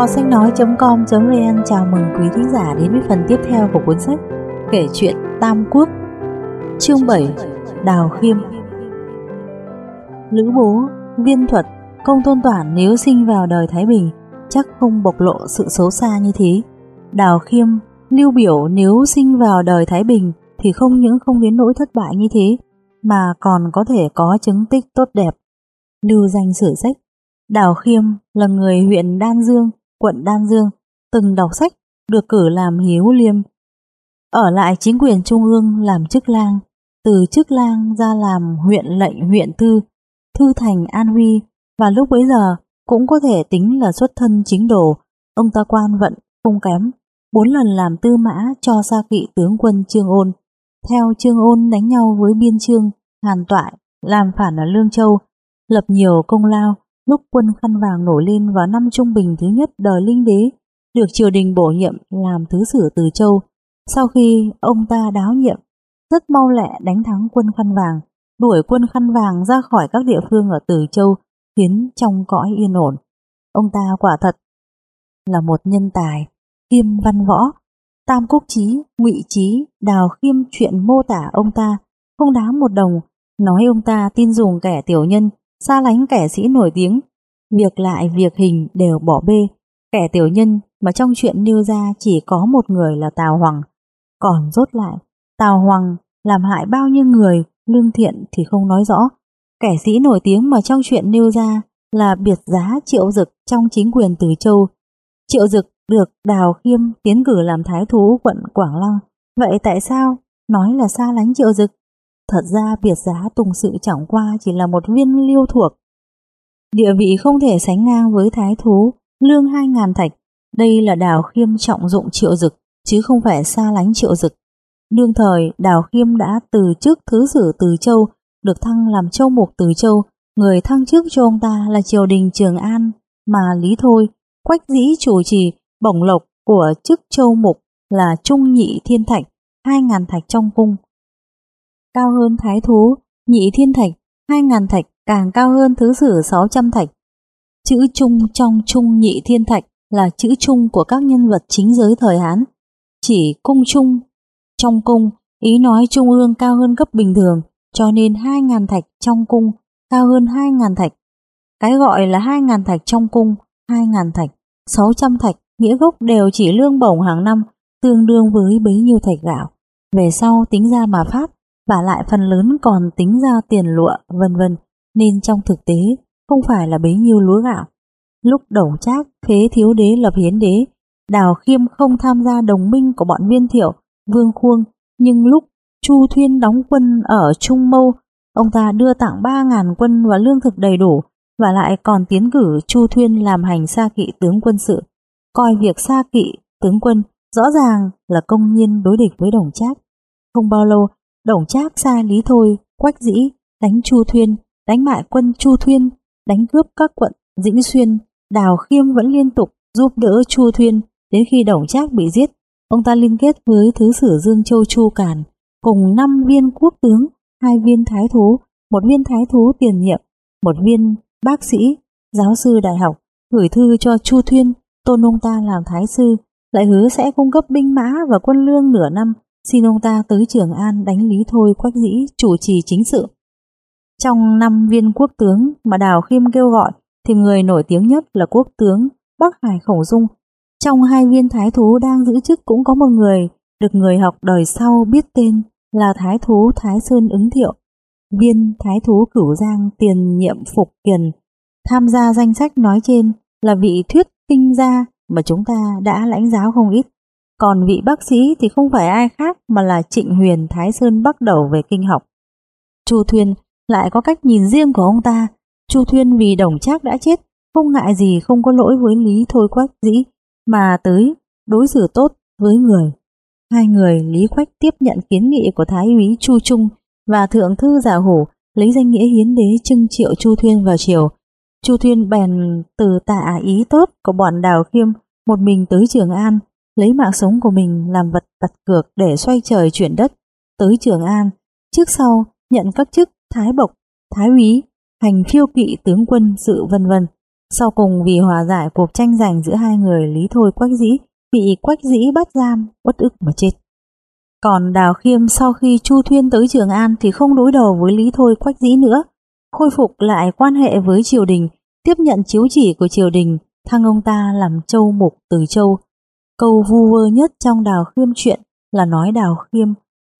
Kho sách nói.com.vn chào mừng quý thính giả đến với phần tiếp theo của cuốn sách Kể chuyện Tam Quốc Chương 7 Đào Khiêm Lữ bố, viên thuật, công tôn toản nếu sinh vào đời Thái Bình chắc không bộc lộ sự xấu xa như thế. Đào Khiêm, lưu biểu nếu sinh vào đời Thái Bình thì không những không đến nỗi thất bại như thế mà còn có thể có chứng tích tốt đẹp. Lưu danh sử sách Đào Khiêm là người huyện Đan Dương, quận Đan Dương, từng đọc sách, được cử làm hiếu liêm. Ở lại chính quyền trung ương làm chức lang, từ chức lang ra làm huyện lệnh huyện thư, thư thành An Huy và lúc bấy giờ cũng có thể tính là xuất thân chính đồ, ông ta quan vận không kém, bốn lần làm tư mã cho sa kỵ tướng quân Trương Ôn. Theo Trương Ôn đánh nhau với biên trương, hàn toại, làm phản ở Lương Châu, lập nhiều công lao, lúc quân khăn vàng nổi lên vào năm trung bình thứ nhất đời linh đế, được triều đình bổ nhiệm làm thứ sử từ châu. Sau khi ông ta đáo nhiệm, rất mau lẹ đánh thắng quân khăn vàng, đuổi quân khăn vàng ra khỏi các địa phương ở Từ Châu, khiến trong cõi yên ổn. Ông ta quả thật là một nhân tài, kiêm văn võ, tam quốc chí ngụy chí đào khiêm chuyện mô tả ông ta, không đáng một đồng, nói ông ta tin dùng kẻ tiểu nhân, xa lánh kẻ sĩ nổi tiếng, việc lại việc hình đều bỏ bê, kẻ tiểu nhân mà trong chuyện nêu ra chỉ có một người là Tào Hoàng, còn rốt lại, Tào Hoàng làm hại bao nhiêu người, lương thiện thì không nói rõ, kẻ sĩ nổi tiếng mà trong chuyện nêu ra là biệt giá Triệu Dực trong chính quyền Từ Châu. Triệu Dực được Đào Khiêm tiến cử làm thái thú quận Quảng Lăng, vậy tại sao nói là xa lánh Triệu Dực? Thật ra biệt giá tùng sự chẳng qua chỉ là một viên liêu thuộc. Địa vị không thể sánh ngang với thái thú, lương hai ngàn thạch. Đây là đào khiêm trọng dụng triệu dực, chứ không phải xa lánh triệu dực. Đương thời, đào khiêm đã từ chức thứ sử từ châu, được thăng làm châu mục từ châu. Người thăng chức cho ông ta là triều đình Trường An, mà Lý Thôi, quách dĩ chủ trì, bổng lộc của chức châu mục là trung nhị thiên thạch, hai ngàn thạch trong cung cao hơn thái thú, nhị thiên thạch, hai ngàn thạch càng cao hơn thứ sử 600 thạch. Chữ trung trong trung nhị thiên thạch là chữ trung của các nhân vật chính giới thời Hán. Chỉ cung trung, trong cung, ý nói trung ương cao hơn cấp bình thường, cho nên hai ngàn thạch trong cung cao hơn hai ngàn thạch. Cái gọi là hai ngàn thạch trong cung, hai ngàn thạch, sáu trăm thạch, nghĩa gốc đều chỉ lương bổng hàng năm, tương đương với bấy nhiêu thạch gạo. Về sau tính ra mà phát, và lại phần lớn còn tính ra tiền lụa, vân vân, nên trong thực tế không phải là bấy nhiêu lúa gạo. Lúc đầu trác phế thiếu đế lập hiến đế, Đào Khiêm không tham gia đồng minh của bọn viên thiệu, vương khuông, nhưng lúc Chu Thuyên đóng quân ở Trung Mâu, ông ta đưa tặng 3.000 quân và lương thực đầy đủ, và lại còn tiến cử Chu Thuyên làm hành xa kỵ tướng quân sự, coi việc xa kỵ tướng quân rõ ràng là công nhiên đối địch với đồng trác. Không bao lâu, Đồng Trác xa Lý Thôi, Quách Dĩ, đánh Chu Thuyên, đánh bại quân Chu Thuyên, đánh cướp các quận Dĩnh Xuyên, Đào Khiêm vẫn liên tục giúp đỡ Chu Thuyên đến khi Đồng Trác bị giết. Ông ta liên kết với Thứ sử Dương Châu Chu Càn, cùng năm viên quốc tướng, hai viên thái thú, một viên thái thú tiền nhiệm, một viên bác sĩ, giáo sư đại học, gửi thư cho Chu Thuyên, tôn ông ta làm thái sư, lại hứa sẽ cung cấp binh mã và quân lương nửa năm xin ông ta tới Trường An đánh Lý Thôi Quách Dĩ chủ trì chính sự. Trong năm viên quốc tướng mà Đào Khiêm kêu gọi, thì người nổi tiếng nhất là quốc tướng Bắc Hải Khổng Dung. Trong hai viên thái thú đang giữ chức cũng có một người được người học đời sau biết tên là thái thú Thái Sơn ứng thiệu. Viên thái thú cửu giang tiền nhiệm Phục Kiền tham gia danh sách nói trên là vị thuyết kinh gia mà chúng ta đã lãnh giáo không ít. Còn vị bác sĩ thì không phải ai khác mà là Trịnh Huyền Thái Sơn bắt đầu về kinh học. Chu Thuyên lại có cách nhìn riêng của ông ta. Chu Thuyên vì đồng trác đã chết, không ngại gì không có lỗi với Lý Thôi Quách Dĩ, mà tới đối xử tốt với người. Hai người Lý Quách tiếp nhận kiến nghị của Thái úy Chu Trung và Thượng thư Giả Hổ lấy danh nghĩa hiến đế trưng triệu Chu Thuyên vào triều. Chu Thuyên bèn từ tạ ý tốt của bọn Đào Khiêm một mình tới Trường An lấy mạng sống của mình làm vật đặt cược để xoay trời chuyển đất tới Trường An, trước sau nhận các chức Thái Bộc, Thái úy, hành phiêu kỵ tướng quân sự vân vân. Sau cùng vì hòa giải cuộc tranh giành giữa hai người Lý Thôi Quách Dĩ bị Quách Dĩ bắt giam, uất ức mà chết. Còn Đào Khiêm sau khi Chu Thuyên tới Trường An thì không đối đầu với Lý Thôi Quách Dĩ nữa, khôi phục lại quan hệ với triều đình, tiếp nhận chiếu chỉ của triều đình, thăng ông ta làm châu mục từ châu. Câu vu vơ nhất trong Đào Khiêm chuyện là nói Đào Khiêm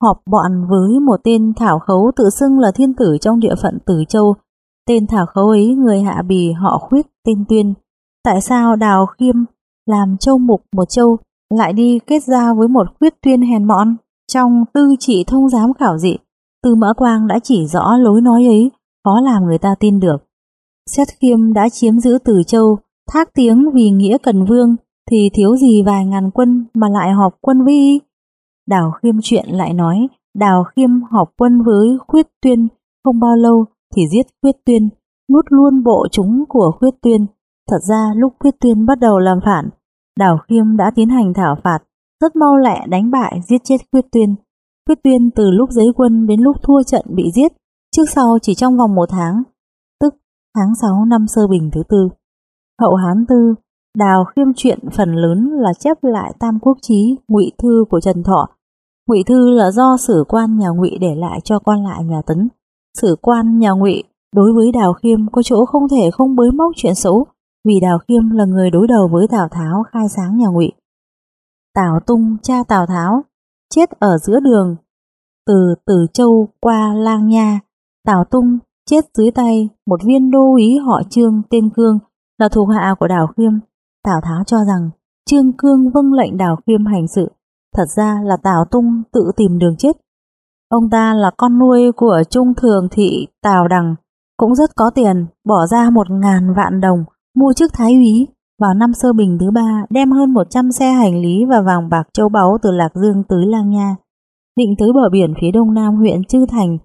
họp bọn với một tên thảo khấu tự xưng là thiên tử trong địa phận Tử Châu. Tên thảo khấu ấy người hạ bì họ khuyết tên Tuyên. Tại sao Đào Khiêm làm châu mục một châu lại đi kết giao với một khuyết tuyên hèn mọn? Trong tư trị thông giám khảo dị, Tư Mã Quang đã chỉ rõ lối nói ấy, khó làm người ta tin được. Xét khiêm đã chiếm giữ Từ Châu, thác tiếng vì nghĩa cần vương, thì thiếu gì vài ngàn quân mà lại họp quân với y. Đào khiêm chuyện lại nói, Đào khiêm họp quân với khuyết tuyên, không bao lâu thì giết khuyết tuyên, nuốt luôn bộ chúng của khuyết tuyên. Thật ra lúc khuyết tuyên bắt đầu làm phản, Đào khiêm đã tiến hành thảo phạt, rất mau lẹ đánh bại giết chết Khuyết Tuyên. Khuyết Tuyên từ lúc giấy quân đến lúc thua trận bị giết, trước sau chỉ trong vòng một tháng, tức tháng 6 năm sơ bình thứ tư. Hậu Hán Tư, Đào khiêm chuyện phần lớn là chép lại Tam Quốc Chí, Ngụy Thư của Trần Thọ. Ngụy Thư là do sử quan nhà Ngụy để lại cho quan lại nhà Tấn. Sử quan nhà Ngụy đối với Đào Khiêm có chỗ không thể không bới móc chuyện xấu, vì Đào Khiêm là người đối đầu với Tào Tháo khai sáng nhà Ngụy. Tào Tung cha Tào Tháo chết ở giữa đường từ Từ Châu qua Lang Nha. Tào Tung chết dưới tay một viên đô úy họ Trương tên Cương là thuộc hạ của Đào Khiêm. Tào Tháo cho rằng Trương Cương vâng lệnh Đào Khiêm hành sự. Thật ra là Tào Tung tự tìm đường chết. Ông ta là con nuôi của Trung Thường Thị Tào Đằng, cũng rất có tiền, bỏ ra một ngàn vạn đồng mua chức thái úy vào năm sơ bình thứ ba đem hơn 100 xe hành lý và vàng bạc châu báu từ Lạc Dương tới Lang Nha, định tới bờ biển phía đông nam huyện Chư Thành,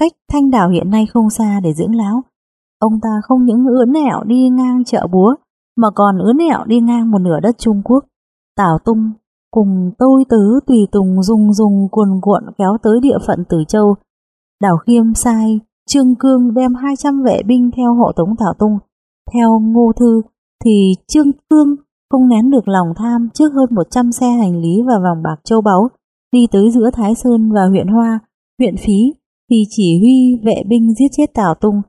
cách Thanh Đảo hiện nay không xa để dưỡng lão. Ông ta không những ướn nẹo đi ngang chợ búa, mà còn ướn nẹo đi ngang một nửa đất Trung Quốc. Tào Tung cùng tôi tứ tùy tùng dùng dùng cuồn cuộn kéo tới địa phận Tử Châu. Đào Khiêm sai, Trương Cương đem 200 vệ binh theo hộ tống Tào Tung. Theo Ngô Thư, thì Trương Cương không nén được lòng tham trước hơn 100 xe hành lý và vòng bạc châu báu đi tới giữa Thái Sơn và huyện Hoa, huyện Phí thì chỉ huy vệ binh giết chết Tào Tung,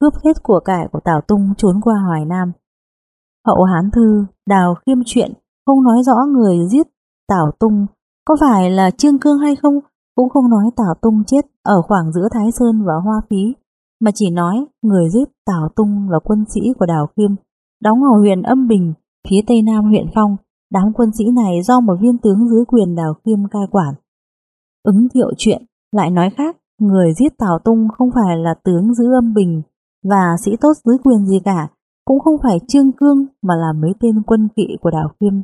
cướp hết của cải của Tào Tung trốn qua Hoài Nam. Hậu Hán Thư, Đào Khiêm chuyện không nói rõ người giết Tào Tung có phải là Trương Cương hay không, cũng không nói Tào Tung chết ở khoảng giữa Thái Sơn và Hoa Phí, mà chỉ nói người giết Tào Tung là quân sĩ của Đào Khiêm đóng ở huyện Âm Bình, phía tây nam huyện Phong. Đám quân sĩ này do một viên tướng dưới quyền Đào Khiêm cai quản. Ứng thiệu chuyện lại nói khác, người giết Tào Tung không phải là tướng giữ Âm Bình và sĩ tốt dưới quyền gì cả, cũng không phải Trương Cương mà là mấy tên quân kỵ của Đào Khiêm.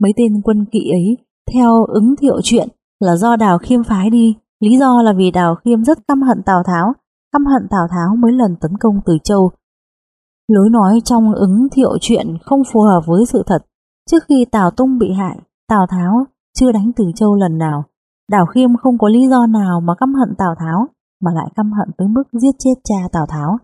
Mấy tên quân kỵ ấy, theo ứng thiệu chuyện là do Đào Khiêm phái đi, lý do là vì Đào Khiêm rất căm hận Tào Tháo, căm hận Tào Tháo mấy lần tấn công từ châu Lối nói trong ứng thiệu chuyện không phù hợp với sự thật. Trước khi Tào Tung bị hại, Tào Tháo chưa đánh Từ Châu lần nào. Đào Khiêm không có lý do nào mà căm hận Tào Tháo, mà lại căm hận tới mức giết chết cha Tào Tháo.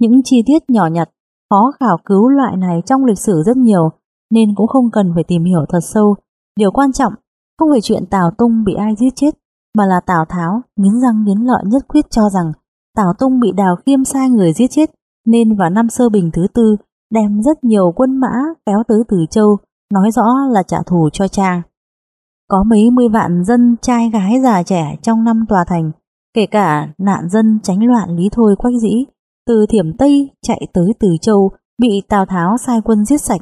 Những chi tiết nhỏ nhặt, khó khảo cứu loại này trong lịch sử rất nhiều, nên cũng không cần phải tìm hiểu thật sâu. Điều quan trọng không phải chuyện Tào Tung bị ai giết chết, mà là Tào Tháo nghiến răng nghiến lợi nhất quyết cho rằng Tào Tung bị Đào Khiêm sai người giết chết nên vào năm sơ bình thứ tư đem rất nhiều quân mã kéo tới Từ Châu, nói rõ là trả thù cho cha. Có mấy mươi vạn dân trai gái già trẻ trong năm tòa thành, kể cả nạn dân tránh loạn Lý Thôi Quách Dĩ, từ Thiểm Tây chạy tới Từ Châu bị Tào Tháo sai quân giết sạch.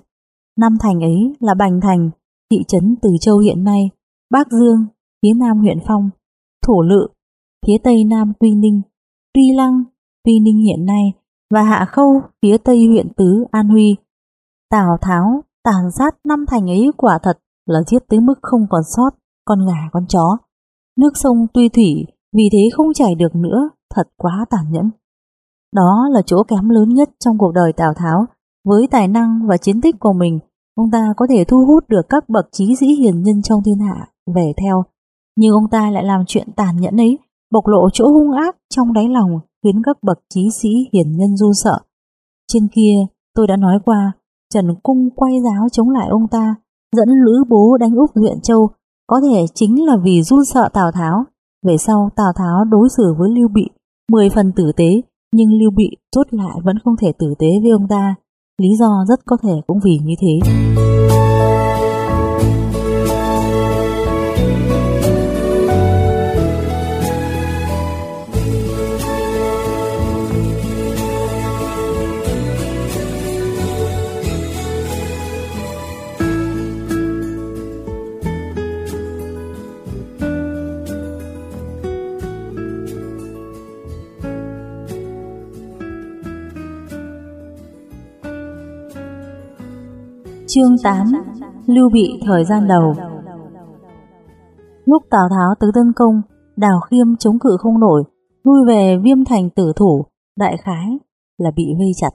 Năm thành ấy là Bành Thành, thị trấn Từ Châu hiện nay, Bắc Dương, phía nam huyện Phong, Thổ Lự, phía tây nam Tuy Ninh, Tuy Lăng, Tuy Ninh hiện nay và Hạ Khâu phía tây huyện Tứ An Huy. Tào Tháo tàn sát năm thành ấy quả thật là giết tới mức không còn sót con gà con chó. Nước sông tuy thủy vì thế không chảy được nữa, thật quá tàn nhẫn. Đó là chỗ kém lớn nhất trong cuộc đời Tào Tháo. Với tài năng và chiến tích của mình, ông ta có thể thu hút được các bậc trí sĩ hiền nhân trong thiên hạ về theo. Nhưng ông ta lại làm chuyện tàn nhẫn ấy, bộc lộ chỗ hung ác trong đáy lòng khiến các bậc trí sĩ hiền nhân run sợ. Trên kia, Tôi đã nói qua, Trần Cung quay giáo chống lại ông ta, dẫn Lữ Bố đánh úp huyện Châu, có thể chính là vì run sợ Tào Tháo. Về sau Tào Tháo đối xử với Lưu Bị 10 phần tử tế, nhưng Lưu Bị chốt lại vẫn không thể tử tế với ông ta. Lý do rất có thể cũng vì như thế. Chương 8 Lưu Bị thời gian đầu Lúc Tào Tháo tứ tân công, Đào Khiêm chống cự không nổi, lui về viêm thành tử thủ, đại khái là bị vây chặt.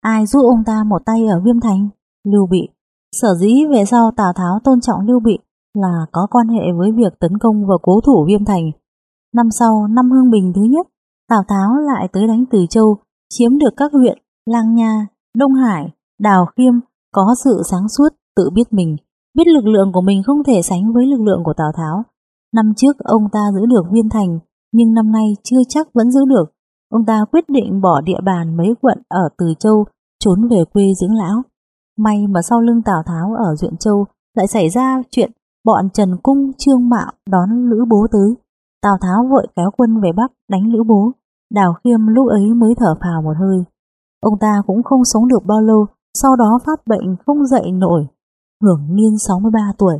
Ai giúp ông ta một tay ở viêm thành? Lưu Bị. Sở dĩ về sau Tào Tháo tôn trọng Lưu Bị là có quan hệ với việc tấn công và cố thủ viêm thành. Năm sau, năm Hưng Bình thứ nhất, Tào Tháo lại tới đánh Từ Châu, chiếm được các huyện Lang Nha, Đông Hải, Đào Khiêm, có sự sáng suốt, tự biết mình, biết lực lượng của mình không thể sánh với lực lượng của Tào Tháo. Năm trước ông ta giữ được viên thành, nhưng năm nay chưa chắc vẫn giữ được. Ông ta quyết định bỏ địa bàn mấy quận ở Từ Châu, trốn về quê dưỡng lão. May mà sau lưng Tào Tháo ở Duyện Châu lại xảy ra chuyện bọn Trần Cung Trương Mạo đón Lữ Bố tới. Tào Tháo vội kéo quân về Bắc đánh Lữ Bố. Đào Khiêm lúc ấy mới thở phào một hơi. Ông ta cũng không sống được bao lâu sau đó phát bệnh không dậy nổi, hưởng niên 63 tuổi.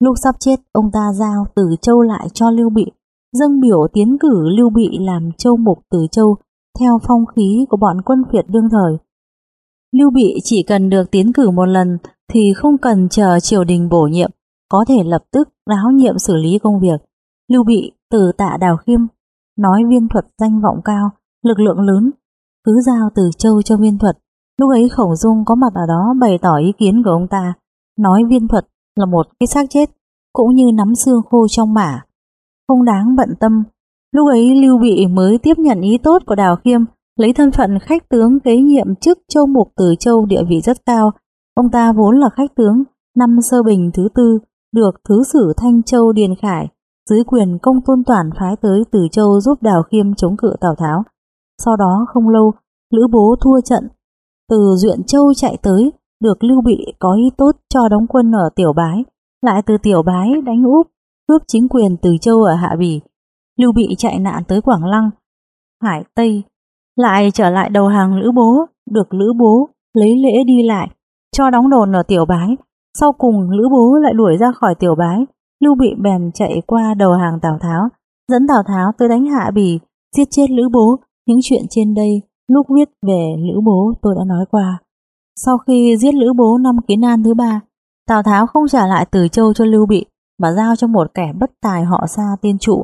Lúc sắp chết, ông ta giao Từ Châu lại cho Lưu Bị, dâng biểu tiến cử Lưu Bị làm châu mục Từ Châu theo phong khí của bọn quân phiệt đương thời. Lưu Bị chỉ cần được tiến cử một lần thì không cần chờ triều đình bổ nhiệm, có thể lập tức đáo nhiệm xử lý công việc. Lưu Bị từ tạ Đào Khiêm, nói viên thuật danh vọng cao, lực lượng lớn, cứ giao từ châu cho viên thuật, Lúc ấy Khổng Dung có mặt ở đó bày tỏ ý kiến của ông ta, nói viên thuật là một cái xác chết, cũng như nắm xương khô trong mả. Không đáng bận tâm, lúc ấy Lưu Bị mới tiếp nhận ý tốt của Đào Khiêm, lấy thân phận khách tướng kế nhiệm chức châu mục từ châu địa vị rất cao. Ông ta vốn là khách tướng, năm sơ bình thứ tư, được Thứ sử Thanh Châu Điền Khải, dưới quyền công tôn toàn phái tới từ châu giúp Đào Khiêm chống cự Tào Tháo. Sau đó không lâu, Lữ Bố thua trận, từ Duyện Châu chạy tới, được Lưu Bị có ý tốt cho đóng quân ở Tiểu Bái, lại từ Tiểu Bái đánh úp, cướp chính quyền từ Châu ở Hạ Bì. Lưu Bị chạy nạn tới Quảng Lăng, Hải Tây, lại trở lại đầu hàng Lữ Bố, được Lữ Bố lấy lễ đi lại, cho đóng đồn ở Tiểu Bái. Sau cùng Lữ Bố lại đuổi ra khỏi Tiểu Bái, Lưu Bị bèn chạy qua đầu hàng Tào Tháo, dẫn Tào Tháo tới đánh Hạ Bì, giết chết Lữ Bố. Những chuyện trên đây Lúc viết về Lữ Bố tôi đã nói qua. Sau khi giết Lữ Bố năm Kiến An thứ ba, Tào Tháo không trả lại Từ Châu cho Lưu Bị mà giao cho một kẻ bất tài họ Sa tiên trụ,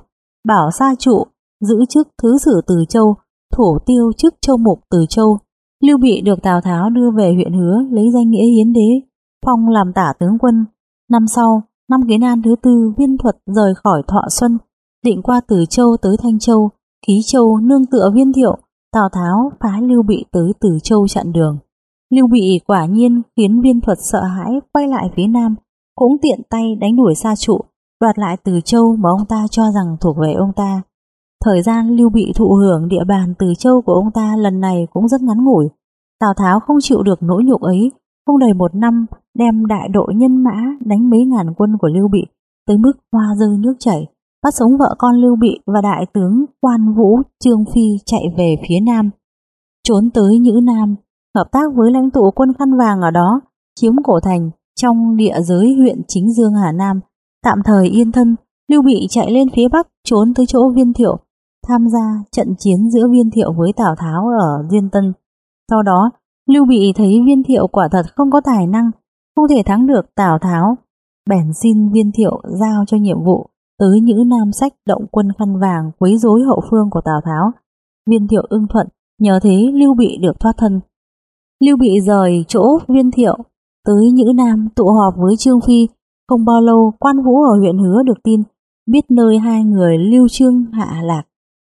bảo Sa trụ giữ chức thứ sử Từ Châu, thủ tiêu chức châu mục Từ Châu. Lưu Bị được Tào Tháo đưa về huyện Hứa lấy danh nghĩa hiến đế, phong làm tả tướng quân. Năm sau, năm Kiến An thứ tư, Viên Thuật rời khỏi Thọ Xuân, định qua Từ Châu tới Thanh Châu, Ký Châu nương tựa Viên Thiệu Tào Tháo phá Lưu Bị tới Từ Châu chặn đường. Lưu Bị quả nhiên khiến viên thuật sợ hãi quay lại phía Nam, cũng tiện tay đánh đuổi xa trụ, đoạt lại Từ Châu mà ông ta cho rằng thuộc về ông ta. Thời gian Lưu Bị thụ hưởng địa bàn Từ Châu của ông ta lần này cũng rất ngắn ngủi. Tào Tháo không chịu được nỗi nhục ấy, không đầy một năm đem đại đội nhân mã đánh mấy ngàn quân của Lưu Bị tới mức hoa rơi nước chảy bắt sống vợ con Lưu Bị và đại tướng Quan Vũ Trương Phi chạy về phía Nam. Trốn tới Nhữ Nam, hợp tác với lãnh tụ quân khăn vàng ở đó, chiếm cổ thành trong địa giới huyện Chính Dương Hà Nam, tạm thời yên thân, Lưu Bị chạy lên phía Bắc trốn tới chỗ Viên Thiệu, tham gia trận chiến giữa Viên Thiệu với Tào Tháo ở Diên Tân. Sau đó, Lưu Bị thấy Viên Thiệu quả thật không có tài năng, không thể thắng được Tào Tháo, bèn xin Viên Thiệu giao cho nhiệm vụ tới những nam sách động quân khăn vàng quấy rối hậu phương của Tào Tháo. Viên thiệu ưng thuận, nhờ thế Lưu Bị được thoát thân. Lưu Bị rời chỗ viên thiệu, tới Nhữ Nam tụ họp với Trương Phi. Không bao lâu, quan vũ ở huyện Hứa được tin, biết nơi hai người Lưu Trương hạ lạc.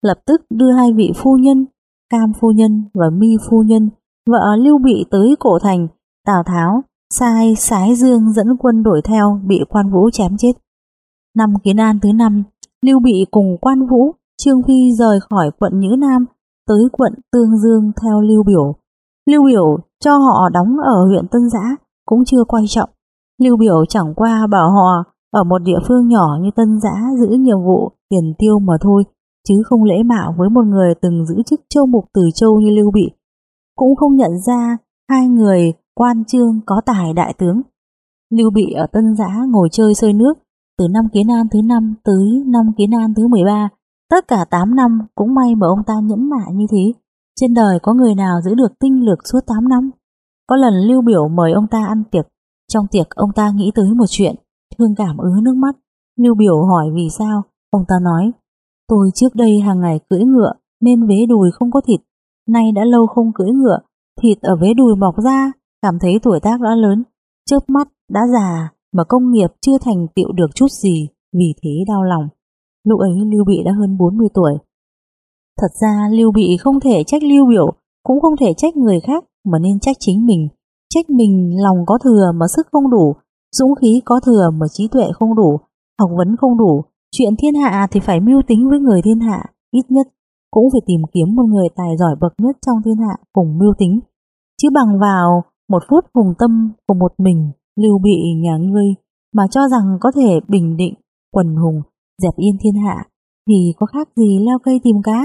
Lập tức đưa hai vị phu nhân, Cam phu nhân và Mi phu nhân vợ Lưu Bị tới cổ thành, Tào Tháo sai Sái Dương dẫn quân đuổi theo bị quan vũ chém chết. Năm Kiến An thứ năm, Lưu Bị cùng quan vũ, Trương Phi rời khỏi quận Nhữ Nam tới quận Tương Dương theo Lưu Biểu. Lưu Biểu cho họ đóng ở huyện Tân Giã cũng chưa quan trọng. Lưu Biểu chẳng qua bảo họ ở một địa phương nhỏ như Tân Giã giữ nhiệm vụ tiền tiêu mà thôi, chứ không lễ mạo với một người từng giữ chức châu mục từ châu như Lưu Bị. Cũng không nhận ra hai người quan trương có tài đại tướng. Lưu Bị ở Tân Giã ngồi chơi sơi nước từ năm Kiến An thứ năm tới năm Kiến An thứ 13, tất cả 8 năm cũng may mà ông ta nhẫn nại như thế. Trên đời có người nào giữ được tinh lực suốt 8 năm? Có lần Lưu Biểu mời ông ta ăn tiệc, trong tiệc ông ta nghĩ tới một chuyện, thương cảm ứ nước mắt. Lưu Biểu hỏi vì sao, ông ta nói, tôi trước đây hàng ngày cưỡi ngựa nên vế đùi không có thịt, nay đã lâu không cưỡi ngựa, thịt ở vế đùi mọc ra, cảm thấy tuổi tác đã lớn, chớp mắt đã già mà công nghiệp chưa thành tựu được chút gì, vì thế đau lòng. Lúc ấy Lưu Bị đã hơn 40 tuổi. Thật ra Lưu Bị không thể trách Lưu Biểu, cũng không thể trách người khác mà nên trách chính mình. Trách mình lòng có thừa mà sức không đủ, dũng khí có thừa mà trí tuệ không đủ, học vấn không đủ. Chuyện thiên hạ thì phải mưu tính với người thiên hạ, ít nhất cũng phải tìm kiếm một người tài giỏi bậc nhất trong thiên hạ cùng mưu tính. Chứ bằng vào một phút hùng tâm của một mình lưu bị nhà ngươi mà cho rằng có thể bình định quần hùng dẹp yên thiên hạ thì có khác gì leo cây tìm cá.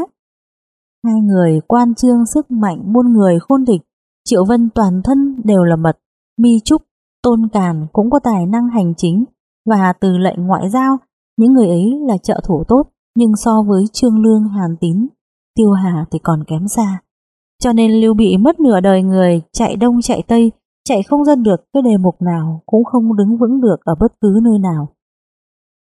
Hai người quan trương sức mạnh muôn người khôn địch, Triệu Vân toàn thân đều là mật, Mi Trúc, Tôn Càn cũng có tài năng hành chính và từ lệnh ngoại giao, những người ấy là trợ thủ tốt nhưng so với Trương Lương Hàn Tín, Tiêu Hà thì còn kém xa. Cho nên Lưu Bị mất nửa đời người chạy đông chạy tây, chạy không dân được cái đề mục nào cũng không đứng vững được ở bất cứ nơi nào.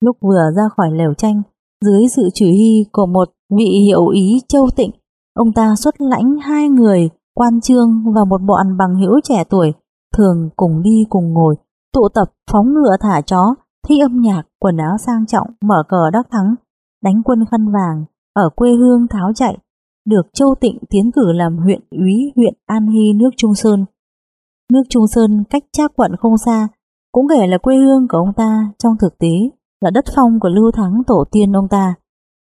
Lúc vừa ra khỏi lều tranh, dưới sự chỉ huy của một vị hiệu ý châu tịnh, ông ta xuất lãnh hai người, quan trương và một bọn bằng hữu trẻ tuổi, thường cùng đi cùng ngồi, tụ tập phóng ngựa thả chó, thi âm nhạc, quần áo sang trọng, mở cờ đắc thắng, đánh quân khăn vàng, ở quê hương tháo chạy, được Châu Tịnh tiến cử làm huyện úy huyện An Hy nước Trung Sơn. Nước Trung Sơn cách Trác quận không xa, cũng kể là quê hương của ông ta trong thực tế là đất phong của Lưu Thắng tổ tiên ông ta.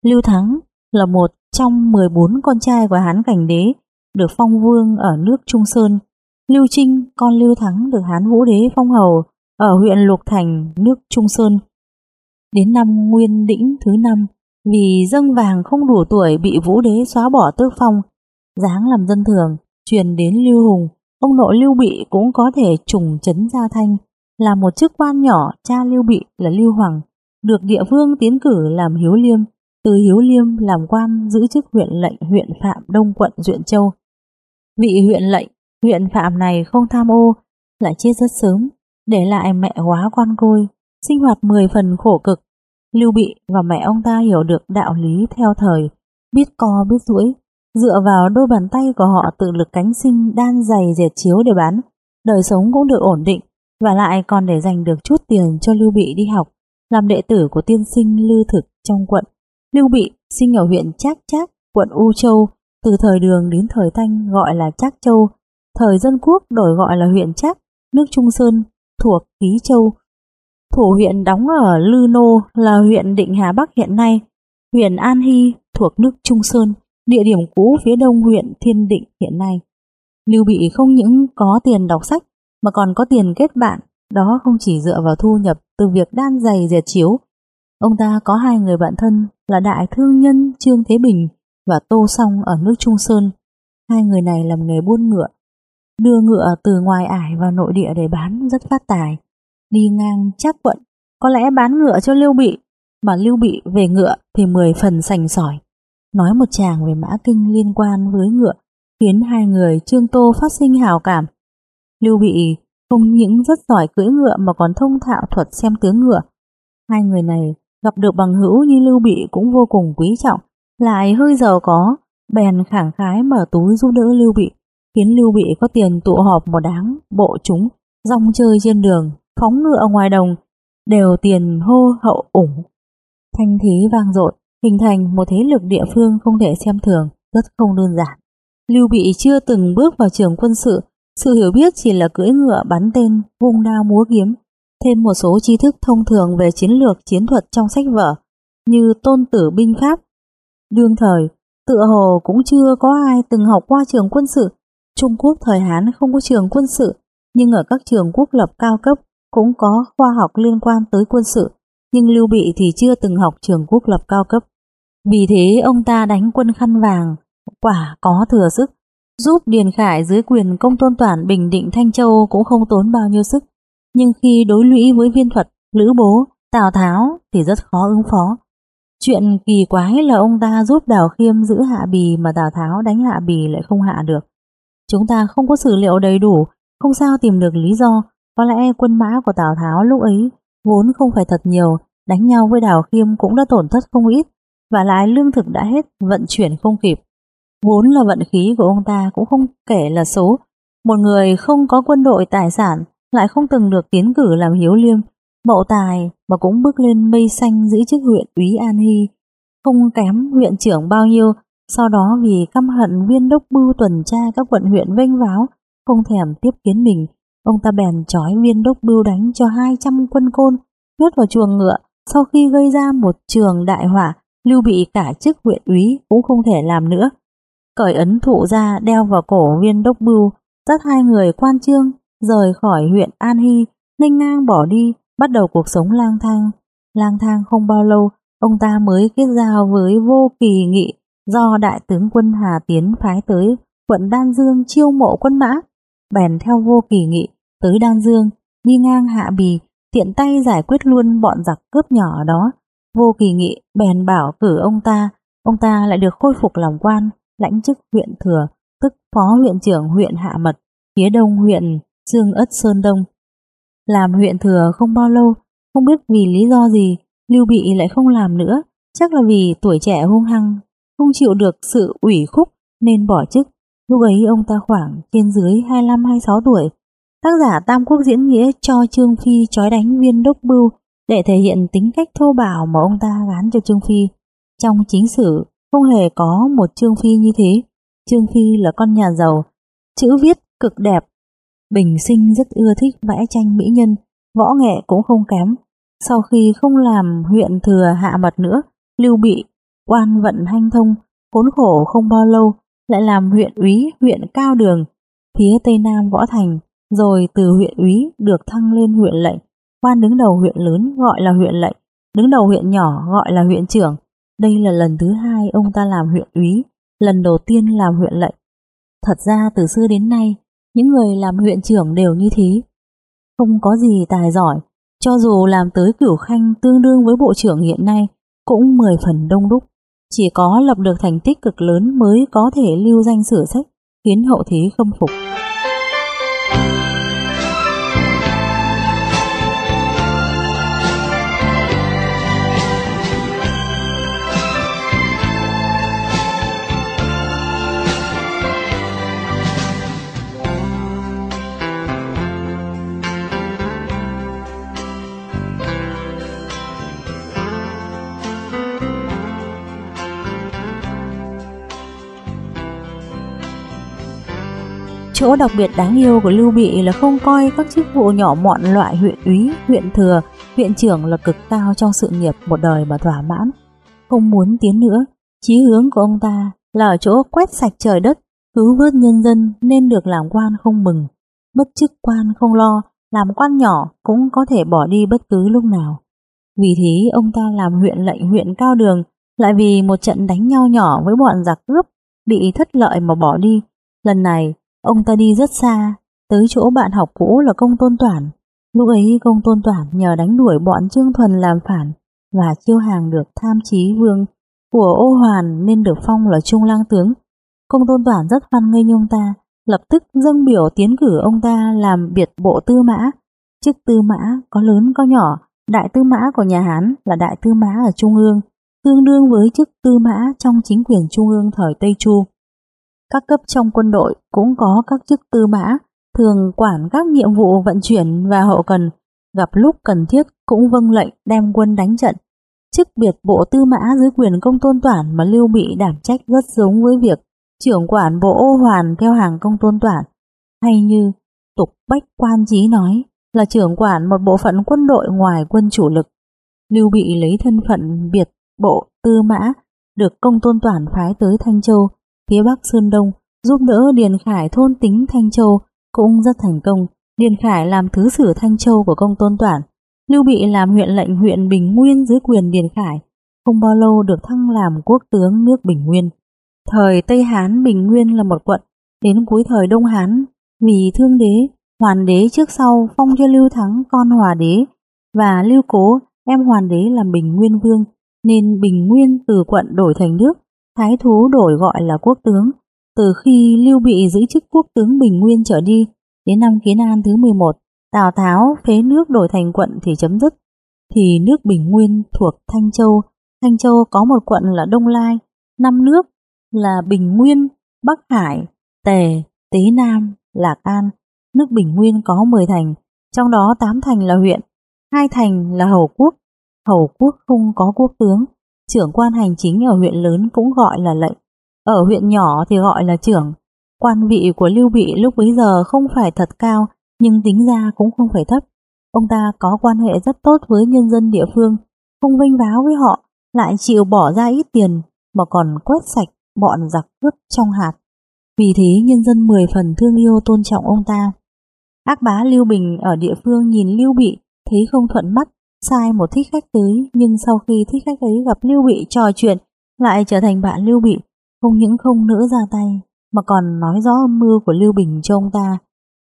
Lưu Thắng là một trong 14 con trai của Hán Cảnh Đế được phong vương ở nước Trung Sơn. Lưu Trinh, con Lưu Thắng được Hán Vũ Đế phong hầu ở huyện Lục Thành, nước Trung Sơn. Đến năm Nguyên Đĩnh thứ năm, vì dâng vàng không đủ tuổi bị Vũ Đế xóa bỏ tước phong, dáng làm dân thường, truyền đến Lưu Hùng, ông nội Lưu Bị cũng có thể trùng chấn gia thanh, là một chức quan nhỏ cha Lưu Bị là Lưu Hoàng, được địa phương tiến cử làm Hiếu Liêm, từ Hiếu Liêm làm quan giữ chức huyện lệnh huyện Phạm Đông quận Duyện Châu. Vị huyện lệnh, huyện Phạm này không tham ô, lại chết rất sớm, để lại mẹ quá con côi, sinh hoạt 10 phần khổ cực. Lưu Bị và mẹ ông ta hiểu được đạo lý theo thời, biết co biết duỗi, dựa vào đôi bàn tay của họ tự lực cánh sinh đan giày dệt chiếu để bán, đời sống cũng được ổn định, và lại còn để dành được chút tiền cho Lưu Bị đi học, làm đệ tử của tiên sinh Lưu Thực trong quận. Lưu Bị sinh ở huyện Trác Trác, quận U Châu, từ thời đường đến thời Thanh gọi là Trác Châu, thời dân quốc đổi gọi là huyện Trác, nước Trung Sơn, thuộc Ký Châu. Thủ huyện đóng ở Lư Nô là huyện Định Hà Bắc hiện nay, huyện An Hy thuộc nước Trung Sơn, địa điểm cũ phía đông huyện Thiên Định hiện nay. Lưu Bị không những có tiền đọc sách mà còn có tiền kết bạn, đó không chỉ dựa vào thu nhập từ việc đan giày dệt chiếu. Ông ta có hai người bạn thân là đại thương nhân Trương Thế Bình và Tô Song ở nước Trung Sơn. Hai người này làm nghề buôn ngựa, đưa ngựa từ ngoài ải vào nội địa để bán rất phát tài. Đi ngang chắc quận, có lẽ bán ngựa cho Lưu Bị, mà Lưu Bị về ngựa thì mười phần sành sỏi. Nói một chàng về mã kinh liên quan với ngựa khiến hai người Trương Tô phát sinh hào cảm. Lưu Bị không những rất giỏi cưỡi ngựa mà còn thông thạo thuật xem tướng ngựa. Hai người này gặp được bằng hữu như Lưu Bị cũng vô cùng quý trọng, lại hơi giàu có, bèn khẳng khái mở túi giúp đỡ Lưu Bị, khiến Lưu Bị có tiền tụ họp một đám bộ chúng rong chơi trên đường, phóng ngựa ngoài đồng, đều tiền hô hậu ủng. Thanh thí vang dội, hình thành một thế lực địa phương không thể xem thường, rất không đơn giản. Lưu Bị chưa từng bước vào trường quân sự, sự hiểu biết chỉ là cưỡi ngựa bắn tên, vung đao múa kiếm, thêm một số tri thức thông thường về chiến lược chiến thuật trong sách vở, như tôn tử binh pháp. Đương thời, tựa hồ cũng chưa có ai từng học qua trường quân sự. Trung Quốc thời Hán không có trường quân sự, nhưng ở các trường quốc lập cao cấp cũng có khoa học liên quan tới quân sự, nhưng Lưu Bị thì chưa từng học trường quốc lập cao cấp. Vì thế ông ta đánh quân khăn vàng, quả có thừa sức, giúp Điền Khải dưới quyền công tôn toản bình định Thanh Châu cũng không tốn bao nhiêu sức. Nhưng khi đối lũy với viên thuật, Lữ Bố, Tào Tháo thì rất khó ứng phó. Chuyện kỳ quái là ông ta giúp Đào Khiêm giữ Hạ Bì mà Tào Tháo đánh Hạ Bì lại không hạ được. Chúng ta không có sử liệu đầy đủ, không sao tìm được lý do, có lẽ quân mã của Tào Tháo lúc ấy vốn không phải thật nhiều, đánh nhau với Đào Khiêm cũng đã tổn thất không ít, và lại lương thực đã hết, vận chuyển không kịp. Vốn là vận khí của ông ta cũng không kể là số, một người không có quân đội tài sản lại không từng được tiến cử làm hiếu liêm, mậu tài mà cũng bước lên mây xanh giữ chức huyện úy An Hy, không kém huyện trưởng bao nhiêu, sau đó vì căm hận viên đốc bưu tuần tra các quận huyện vênh váo, không thèm tiếp kiến mình, ông ta bèn trói viên đốc bưu đánh cho 200 quân côn, nhốt vào chuồng ngựa, sau khi gây ra một trường đại hỏa, Lưu Bị cả chức huyện úy cũng không thể làm nữa. Cởi ấn thụ ra đeo vào cổ viên đốc bưu, dắt hai người quan trương, rời khỏi huyện An Hy, ninh ngang bỏ đi, bắt đầu cuộc sống lang thang. Lang thang không bao lâu, ông ta mới kết giao với vô kỳ nghị do đại tướng quân Hà Tiến phái tới quận Đan Dương chiêu mộ quân mã. Bèn theo vô kỳ nghị tới Đan Dương, đi ngang hạ bì, tiện tay giải quyết luôn bọn giặc cướp nhỏ đó. Vô kỳ nghị bèn bảo cử ông ta, ông ta lại được khôi phục lòng quan, lãnh chức huyện thừa, tức phó huyện trưởng huyện Hạ Mật, phía đông huyện Dương Ất Sơn Đông. Làm huyện thừa không bao lâu, không biết vì lý do gì, Lưu Bị lại không làm nữa, chắc là vì tuổi trẻ hung hăng, không chịu được sự ủy khúc nên bỏ chức. Lúc ấy ông ta khoảng trên dưới 25-26 tuổi. Tác giả Tam Quốc diễn nghĩa cho Trương Phi chói đánh viên đốc bưu để thể hiện tính cách thô bạo mà ông ta gán cho Trương Phi. Trong chính sử không hề có một Trương Phi như thế. Trương Phi là con nhà giàu, chữ viết cực đẹp. Bình sinh rất ưa thích vẽ tranh mỹ nhân, võ nghệ cũng không kém. Sau khi không làm huyện thừa hạ mật nữa, Lưu Bị, quan vận hanh thông, khốn khổ không bao lâu, lại làm huyện úy huyện Cao Đường, phía tây nam Võ Thành, rồi từ huyện úy được thăng lên huyện lệnh, quan đứng đầu huyện lớn gọi là huyện lệnh, đứng đầu huyện nhỏ gọi là huyện trưởng. Đây là lần thứ hai ông ta làm huyện úy, lần đầu tiên làm huyện lệnh. Thật ra từ xưa đến nay, những người làm huyện trưởng đều như thế. Không có gì tài giỏi, cho dù làm tới cửu khanh tương đương với bộ trưởng hiện nay, cũng 10 phần đông đúc. Chỉ có lập được thành tích cực lớn mới có thể lưu danh sử sách, khiến hậu thế khâm phục. Chỗ đặc biệt đáng yêu của Lưu Bị là không coi các chức vụ nhỏ mọn loại huyện úy, huyện thừa, huyện trưởng là cực cao trong sự nghiệp một đời mà thỏa mãn. Không muốn tiến nữa, chí hướng của ông ta là ở chỗ quét sạch trời đất, cứu vớt nhân dân nên được làm quan không mừng, mất chức quan không lo, làm quan nhỏ cũng có thể bỏ đi bất cứ lúc nào. Vì thế ông ta làm huyện lệnh huyện cao đường lại vì một trận đánh nhau nhỏ với bọn giặc cướp bị thất lợi mà bỏ đi. Lần này Ông ta đi rất xa, tới chỗ bạn học cũ là công tôn toản. Lúc ấy công tôn toản nhờ đánh đuổi bọn Trương Thuần làm phản và chiêu hàng được tham chí vương của ô hoàn nên được phong là trung lang tướng. Công tôn toản rất hoan nghênh ông ta, lập tức dâng biểu tiến cử ông ta làm biệt bộ tư mã. Chức tư mã có lớn có nhỏ, đại tư mã của nhà Hán là đại tư mã ở Trung ương, tương đương với chức tư mã trong chính quyền Trung ương thời Tây Chu. Các cấp trong quân đội cũng có các chức tư mã, thường quản các nhiệm vụ vận chuyển và hậu cần, gặp lúc cần thiết cũng vâng lệnh đem quân đánh trận. Chức biệt bộ tư mã dưới quyền công tôn toản mà Lưu Bị đảm trách rất giống với việc trưởng quản bộ ô hoàn theo hàng công tôn toản, hay như tục bách quan chí nói là trưởng quản một bộ phận quân đội ngoài quân chủ lực. Lưu Bị lấy thân phận biệt bộ tư mã được công tôn toản phái tới Thanh Châu, phía bắc Sơn Đông, giúp đỡ Điền Khải thôn tính Thanh Châu cũng rất thành công. Điền Khải làm thứ sử Thanh Châu của công tôn toản, Lưu Bị làm huyện lệnh huyện Bình Nguyên dưới quyền Điền Khải, không bao lâu được thăng làm quốc tướng nước Bình Nguyên. Thời Tây Hán Bình Nguyên là một quận, đến cuối thời Đông Hán, vì thương đế, hoàn đế trước sau phong cho Lưu Thắng con hòa đế và Lưu Cố em hoàn đế làm Bình Nguyên Vương, nên Bình Nguyên từ quận đổi thành nước, thái thú đổi gọi là quốc tướng. Từ khi Lưu Bị giữ chức quốc tướng Bình Nguyên trở đi, đến năm Kiến An thứ 11, Tào Tháo phế nước đổi thành quận thì chấm dứt, thì nước Bình Nguyên thuộc Thanh Châu. Thanh Châu có một quận là Đông Lai, năm nước là Bình Nguyên, Bắc Hải, Tề, Tế Nam, Lạc An. Nước Bình Nguyên có 10 thành, trong đó 8 thành là huyện, hai thành là hầu quốc. Hầu quốc không có quốc tướng, trưởng quan hành chính ở huyện lớn cũng gọi là lệnh, ở huyện nhỏ thì gọi là trưởng. Quan vị của Lưu Bị lúc bấy giờ không phải thật cao, nhưng tính ra cũng không phải thấp. Ông ta có quan hệ rất tốt với nhân dân địa phương, không vinh váo với họ, lại chịu bỏ ra ít tiền mà còn quét sạch bọn giặc cướp trong hạt. Vì thế nhân dân mười phần thương yêu tôn trọng ông ta. Ác bá Lưu Bình ở địa phương nhìn Lưu Bị thấy không thuận mắt, sai một thích khách tới nhưng sau khi thích khách ấy gặp Lưu Bị trò chuyện lại trở thành bạn Lưu Bị, không những không nỡ ra tay mà còn nói rõ âm mưu của Lưu Bình cho ông ta.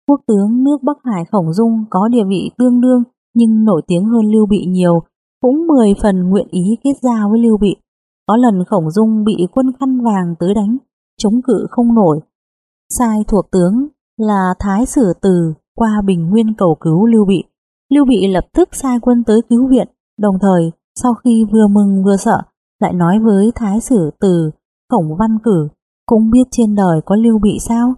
Quốc tướng nước Bắc Hải Khổng Dung có địa vị tương đương nhưng nổi tiếng hơn Lưu Bị nhiều, cũng mười phần nguyện ý kết giao với Lưu Bị. Có lần Khổng Dung bị quân khăn vàng tới đánh, chống cự không nổi. Sai thuộc tướng là Thái Sử Từ qua Bình Nguyên cầu cứu Lưu Bị. Lưu Bị lập tức sai quân tới cứu viện, đồng thời sau khi vừa mừng vừa sợ, lại nói với Thái Sử Từ, Khổng Văn Cử, cũng biết trên đời có Lưu Bị sao?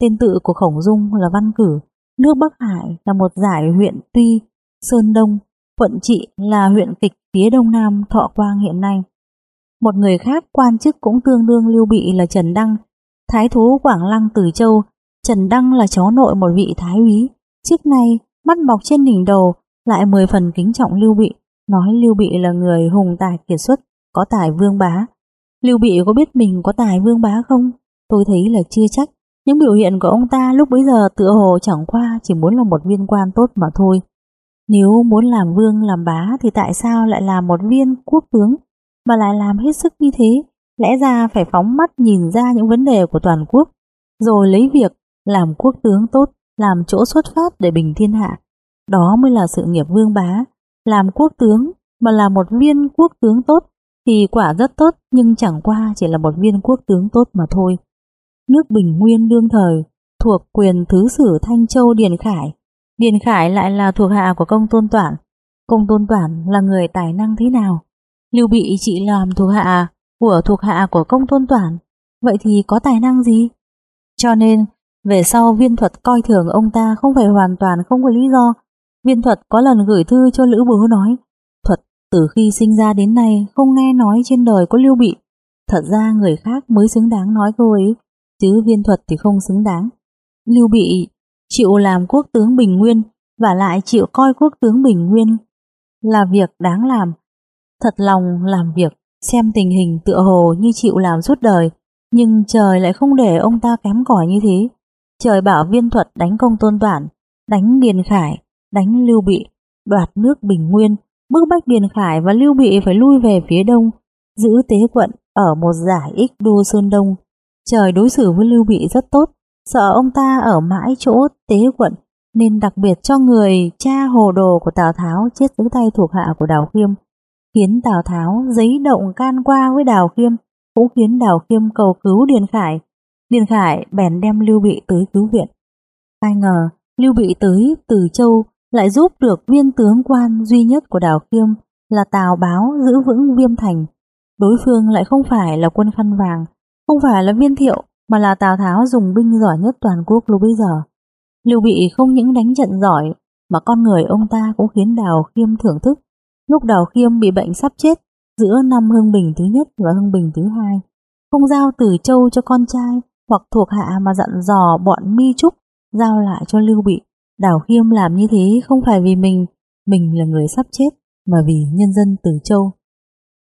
Tên tự của Khổng Dung là Văn Cử, nước Bắc Hải là một giải huyện Tuy, Sơn Đông, quận trị là huyện kịch phía đông nam Thọ Quang hiện nay. Một người khác quan chức cũng tương đương lưu bị là Trần Đăng, thái thú Quảng Lăng Từ Châu. Trần Đăng là cháu nội một vị thái úy. Trước nay, mắt mọc trên đỉnh đầu, lại mười phần kính trọng lưu bị, nói lưu bị là người hùng tài kiệt xuất, có tài vương bá. Lưu bị có biết mình có tài vương bá không? Tôi thấy là chưa chắc. Những biểu hiện của ông ta lúc bấy giờ tựa hồ chẳng qua chỉ muốn là một viên quan tốt mà thôi. Nếu muốn làm vương làm bá thì tại sao lại là một viên quốc tướng mà lại làm hết sức như thế? Lẽ ra phải phóng mắt nhìn ra những vấn đề của toàn quốc, rồi lấy việc làm quốc tướng tốt, làm chỗ xuất phát để bình thiên hạ. Đó mới là sự nghiệp vương bá. Làm quốc tướng mà là một viên quốc tướng tốt thì quả rất tốt nhưng chẳng qua chỉ là một viên quốc tướng tốt mà thôi. Nước Bình Nguyên đương thời thuộc quyền thứ sử Thanh Châu Điền Khải. Điền Khải lại là thuộc hạ của công tôn toản. Công tôn toản là người tài năng thế nào? Lưu Bị chỉ làm thuộc hạ của thuộc hạ của công tôn toản. Vậy thì có tài năng gì? Cho nên, về sau viên thuật coi thường ông ta không phải hoàn toàn không có lý do. Viên thuật có lần gửi thư cho Lữ Bố nói, thuật từ khi sinh ra đến nay không nghe nói trên đời có lưu bị. Thật ra người khác mới xứng đáng nói câu ấy, chứ viên thuật thì không xứng đáng. Lưu bị chịu làm quốc tướng Bình Nguyên và lại chịu coi quốc tướng Bình Nguyên là việc đáng làm. Thật lòng làm việc, xem tình hình tựa hồ như chịu làm suốt đời, nhưng trời lại không để ông ta kém cỏi như thế. Trời bảo viên thuật đánh công tôn toản, đánh Điền Khải, đánh Lưu Bị, đoạt nước Bình Nguyên, bức bách Điền Khải và Lưu Bị phải lui về phía đông, giữ tế quận ở một giải ích đô Sơn Đông. Trời đối xử với Lưu Bị rất tốt, sợ ông ta ở mãi chỗ tế quận nên đặc biệt cho người cha hồ đồ của Tào Tháo chết dưới tay thuộc hạ của Đào Khiêm, khiến Tào Tháo giấy động can qua với Đào Khiêm, cũng khiến Đào Khiêm cầu cứu Điền Khải. Điền Khải bèn đem Lưu Bị tới cứu viện. Ai ngờ, Lưu Bị tới từ châu lại giúp được viên tướng quan duy nhất của Đào Khiêm là Tào Báo giữ vững Viêm Thành. Đối phương lại không phải là quân khăn vàng, không phải là viên thiệu, mà là Tào Tháo dùng binh giỏi nhất toàn quốc lúc bây giờ. Lưu Bị không những đánh trận giỏi, mà con người ông ta cũng khiến Đào Khiêm thưởng thức. Lúc Đào Khiêm bị bệnh sắp chết, giữa năm Hưng Bình thứ nhất và Hưng Bình thứ hai, không giao Từ Châu cho con trai hoặc thuộc hạ mà dặn dò bọn Mi Trúc giao lại cho Lưu Bị. Đào Khiêm làm như thế không phải vì mình, mình là người sắp chết, mà vì nhân dân Từ Châu.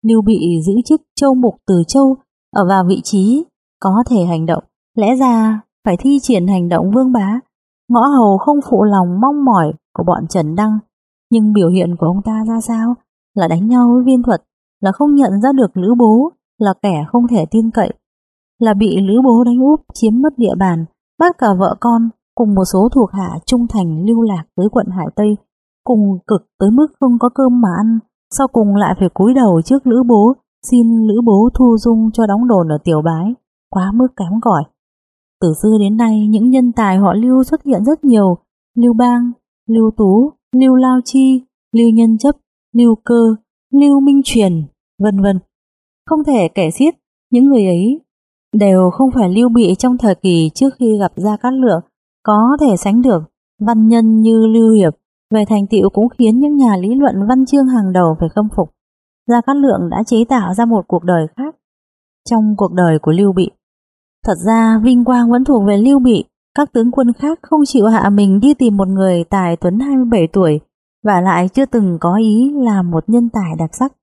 Lưu Bị giữ chức Châu Mục Từ Châu ở vào vị trí có thể hành động, lẽ ra phải thi triển hành động vương bá. Ngõ hầu không phụ lòng mong mỏi của bọn Trần Đăng, nhưng biểu hiện của ông ta ra sao? Là đánh nhau với viên thuật, là không nhận ra được Lữ Bố, là kẻ không thể tin cậy, là bị Lữ Bố đánh úp chiếm mất địa bàn, bắt cả vợ con cùng một số thuộc hạ trung thành lưu lạc tới quận Hải Tây, cùng cực tới mức không có cơm mà ăn, sau cùng lại phải cúi đầu trước Lữ Bố, xin Lữ Bố thu dung cho đóng đồn ở Tiểu Bái, quá mức kém cỏi. Từ xưa đến nay, những nhân tài họ Lưu xuất hiện rất nhiều, Lưu Bang, Lưu Tú, Lưu Lao Chi, Lưu Nhân Chấp, Lưu Cơ, Lưu Minh Truyền, vân vân. Không thể kể xiết, những người ấy đều không phải lưu bị trong thời kỳ trước khi gặp Gia Cát Lượng có thể sánh được văn nhân như Lưu Hiệp về thành tựu cũng khiến những nhà lý luận văn chương hàng đầu phải khâm phục. Gia Cát Lượng đã chế tạo ra một cuộc đời khác trong cuộc đời của Lưu Bị. Thật ra vinh quang vẫn thuộc về Lưu Bị, các tướng quân khác không chịu hạ mình đi tìm một người tài tuấn 27 tuổi và lại chưa từng có ý là một nhân tài đặc sắc.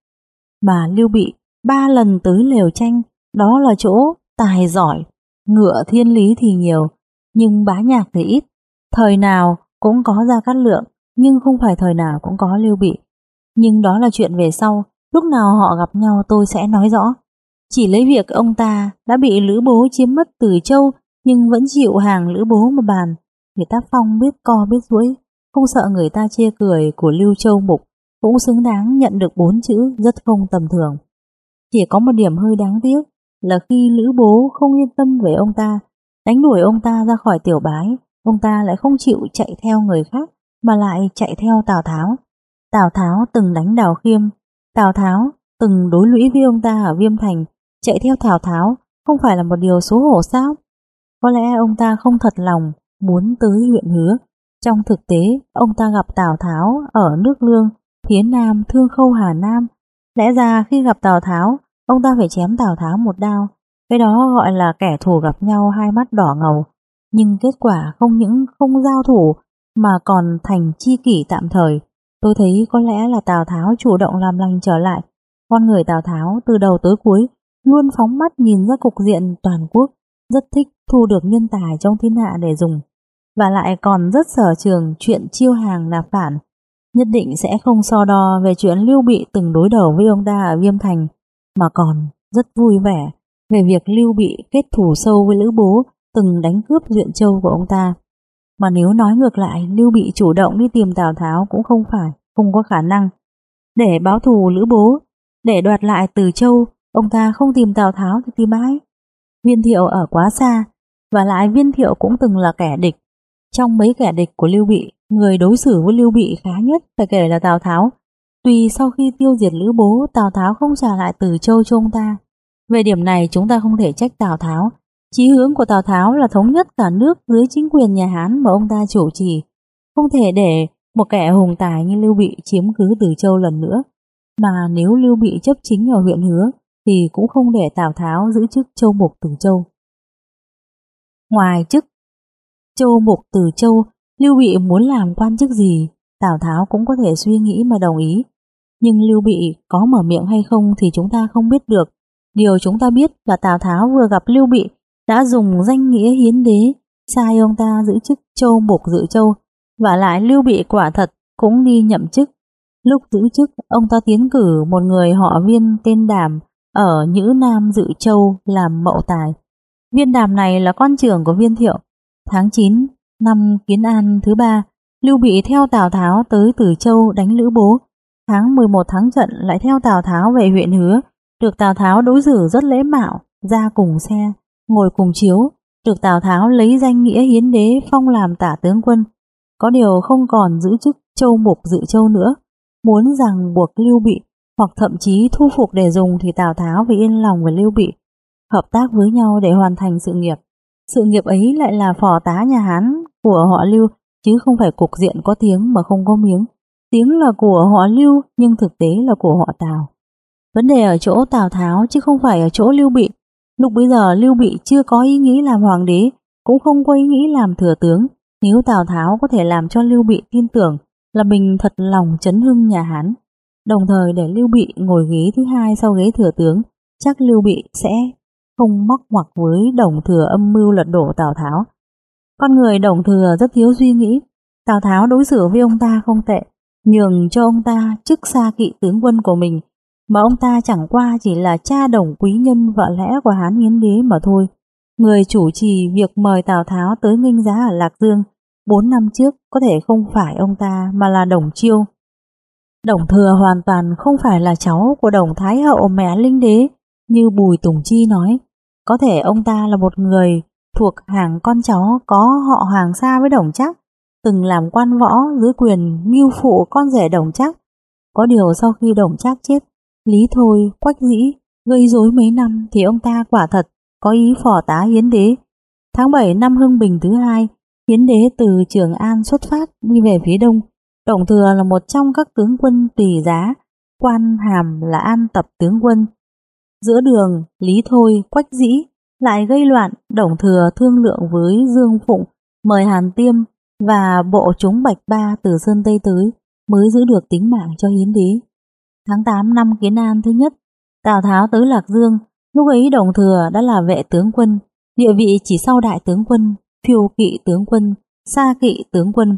Mà Lưu Bị ba lần tới lều tranh, đó là chỗ tài giỏi, ngựa thiên lý thì nhiều, nhưng bá nhạc thì ít. Thời nào cũng có ra cát lượng, nhưng không phải thời nào cũng có lưu bị. Nhưng đó là chuyện về sau, lúc nào họ gặp nhau tôi sẽ nói rõ. Chỉ lấy việc ông ta đã bị Lữ Bố chiếm mất từ châu nhưng vẫn chịu hàng Lữ Bố mà bàn. Người ta phong biết co biết duỗi, không sợ người ta chê cười của Lưu Châu Mục, cũng xứng đáng nhận được bốn chữ rất không tầm thường. Chỉ có một điểm hơi đáng tiếc là khi Lữ Bố không yên tâm về ông ta, đánh đuổi ông ta ra khỏi tiểu bái, ông ta lại không chịu chạy theo người khác mà lại chạy theo Tào Tháo. Tào Tháo từng đánh Đào Khiêm, Tào Tháo từng đối lũy với ông ta ở Viêm Thành, chạy theo Tào Tháo không phải là một điều xấu hổ sao? Có lẽ ông ta không thật lòng muốn tới huyện hứa. Trong thực tế, ông ta gặp Tào Tháo ở nước lương, phía nam Thương Khâu Hà Nam. Lẽ ra khi gặp Tào Tháo, ông ta phải chém Tào Tháo một đao. Cái đó gọi là kẻ thù gặp nhau hai mắt đỏ ngầu. Nhưng kết quả không những không giao thủ mà còn thành chi kỷ tạm thời. Tôi thấy có lẽ là Tào Tháo chủ động làm lành trở lại. Con người Tào Tháo từ đầu tới cuối luôn phóng mắt nhìn ra cục diện toàn quốc, rất thích thu được nhân tài trong thiên hạ để dùng. Và lại còn rất sở trường chuyện chiêu hàng nạp phản. Nhất định sẽ không so đo về chuyện Lưu Bị từng đối đầu với ông ta ở Viêm Thành, mà còn rất vui vẻ về việc Lưu Bị kết thù sâu với Lữ Bố từng đánh cướp Duyện Châu của ông ta. Mà nếu nói ngược lại, Lưu Bị chủ động đi tìm Tào Tháo cũng không phải, không có khả năng. Để báo thù Lữ Bố, để đoạt lại Từ Châu, ông ta không tìm Tào Tháo thì tìm ai? Viên Thiệu ở quá xa, và lại Viên Thiệu cũng từng là kẻ địch. Trong mấy kẻ địch của Lưu Bị, người đối xử với Lưu Bị khá nhất phải kể là Tào Tháo. Tuy sau khi tiêu diệt Lữ Bố, Tào Tháo không trả lại Từ Châu cho ông ta. Về điểm này chúng ta không thể trách Tào Tháo, Chí hướng của Tào Tháo là thống nhất cả nước dưới chính quyền nhà Hán mà ông ta chủ trì, không thể để một kẻ hùng tài như Lưu Bị chiếm cứ Từ Châu lần nữa. Mà nếu Lưu Bị chấp chính ở huyện Hứa thì cũng không để Tào Tháo giữ chức Châu Mục Từ Châu. Ngoài chức Châu Mục Từ Châu, Lưu Bị muốn làm quan chức gì, Tào Tháo cũng có thể suy nghĩ mà đồng ý. Nhưng Lưu Bị có mở miệng hay không thì chúng ta không biết được. Điều chúng ta biết là Tào Tháo vừa gặp Lưu Bị đã dùng danh nghĩa hiến đế sai ông ta giữ chức châu buộc dự châu và lại lưu bị quả thật cũng đi nhậm chức. Lúc giữ chức, ông ta tiến cử một người họ viên tên Đàm ở Nhữ Nam Dự Châu làm mậu tài. Viên Đàm này là con trưởng của viên thiệu. Tháng 9 năm Kiến An thứ ba, Lưu Bị theo Tào Tháo tới Tử Châu đánh Lữ Bố. Tháng 11 tháng trận lại theo Tào Tháo về huyện Hứa, được Tào Tháo đối xử rất lễ mạo, ra cùng xe ngồi cùng chiếu, được Tào Tháo lấy danh nghĩa hiến đế phong làm tả tướng quân, có điều không còn giữ chức châu mục dự châu nữa, muốn rằng buộc Lưu Bị hoặc thậm chí thu phục để dùng thì Tào Tháo vì yên lòng với Lưu Bị, hợp tác với nhau để hoàn thành sự nghiệp. Sự nghiệp ấy lại là phò tá nhà Hán của họ Lưu chứ không phải cục diện có tiếng mà không có miếng. Tiếng là của họ Lưu nhưng thực tế là của họ Tào. Vấn đề ở chỗ Tào Tháo chứ không phải ở chỗ Lưu Bị. Lúc bây giờ Lưu Bị chưa có ý nghĩ làm hoàng đế, cũng không có ý nghĩ làm thừa tướng. Nếu Tào Tháo có thể làm cho Lưu Bị tin tưởng là mình thật lòng chấn hưng nhà Hán, đồng thời để Lưu Bị ngồi ghế thứ hai sau ghế thừa tướng, chắc Lưu Bị sẽ không móc ngoặc với đồng thừa âm mưu lật đổ Tào Tháo. Con người đồng thừa rất thiếu suy nghĩ, Tào Tháo đối xử với ông ta không tệ, nhường cho ông ta chức xa kỵ tướng quân của mình, mà ông ta chẳng qua chỉ là cha đồng quý nhân vợ lẽ của Hán Yến Đế mà thôi. Người chủ trì việc mời Tào Tháo tới nghênh giá ở Lạc Dương bốn năm trước có thể không phải ông ta mà là Đồng Chiêu. Đồng Thừa hoàn toàn không phải là cháu của Đồng Thái Hậu mẹ Linh Đế như Bùi Tùng Chi nói. Có thể ông ta là một người thuộc hàng con cháu có họ hàng xa với Đồng Chắc, từng làm quan võ dưới quyền mưu phụ con rể Đồng trác Có điều sau khi Đồng trác chết, Lý Thôi, Quách Dĩ gây rối mấy năm thì ông ta quả thật có ý phò tá Hiến Đế. Tháng 7 năm Hưng Bình thứ hai, Hiến Đế từ Trường An xuất phát đi về phía đông. Đồng Thừa là một trong các tướng quân tùy giá, quan hàm là an tập tướng quân. Giữa đường, Lý Thôi, Quách Dĩ lại gây loạn, Đồng Thừa thương lượng với Dương Phụng mời Hàn Tiêm và bộ chúng Bạch Ba từ Sơn Tây tới mới giữ được tính mạng cho Hiến Đế. Tháng 8 năm Kiến An thứ nhất, Tào Tháo tới Lạc Dương, lúc ấy Đồng Thừa đã là vệ tướng quân, địa vị chỉ sau đại tướng quân, phiêu kỵ tướng quân, xa kỵ tướng quân.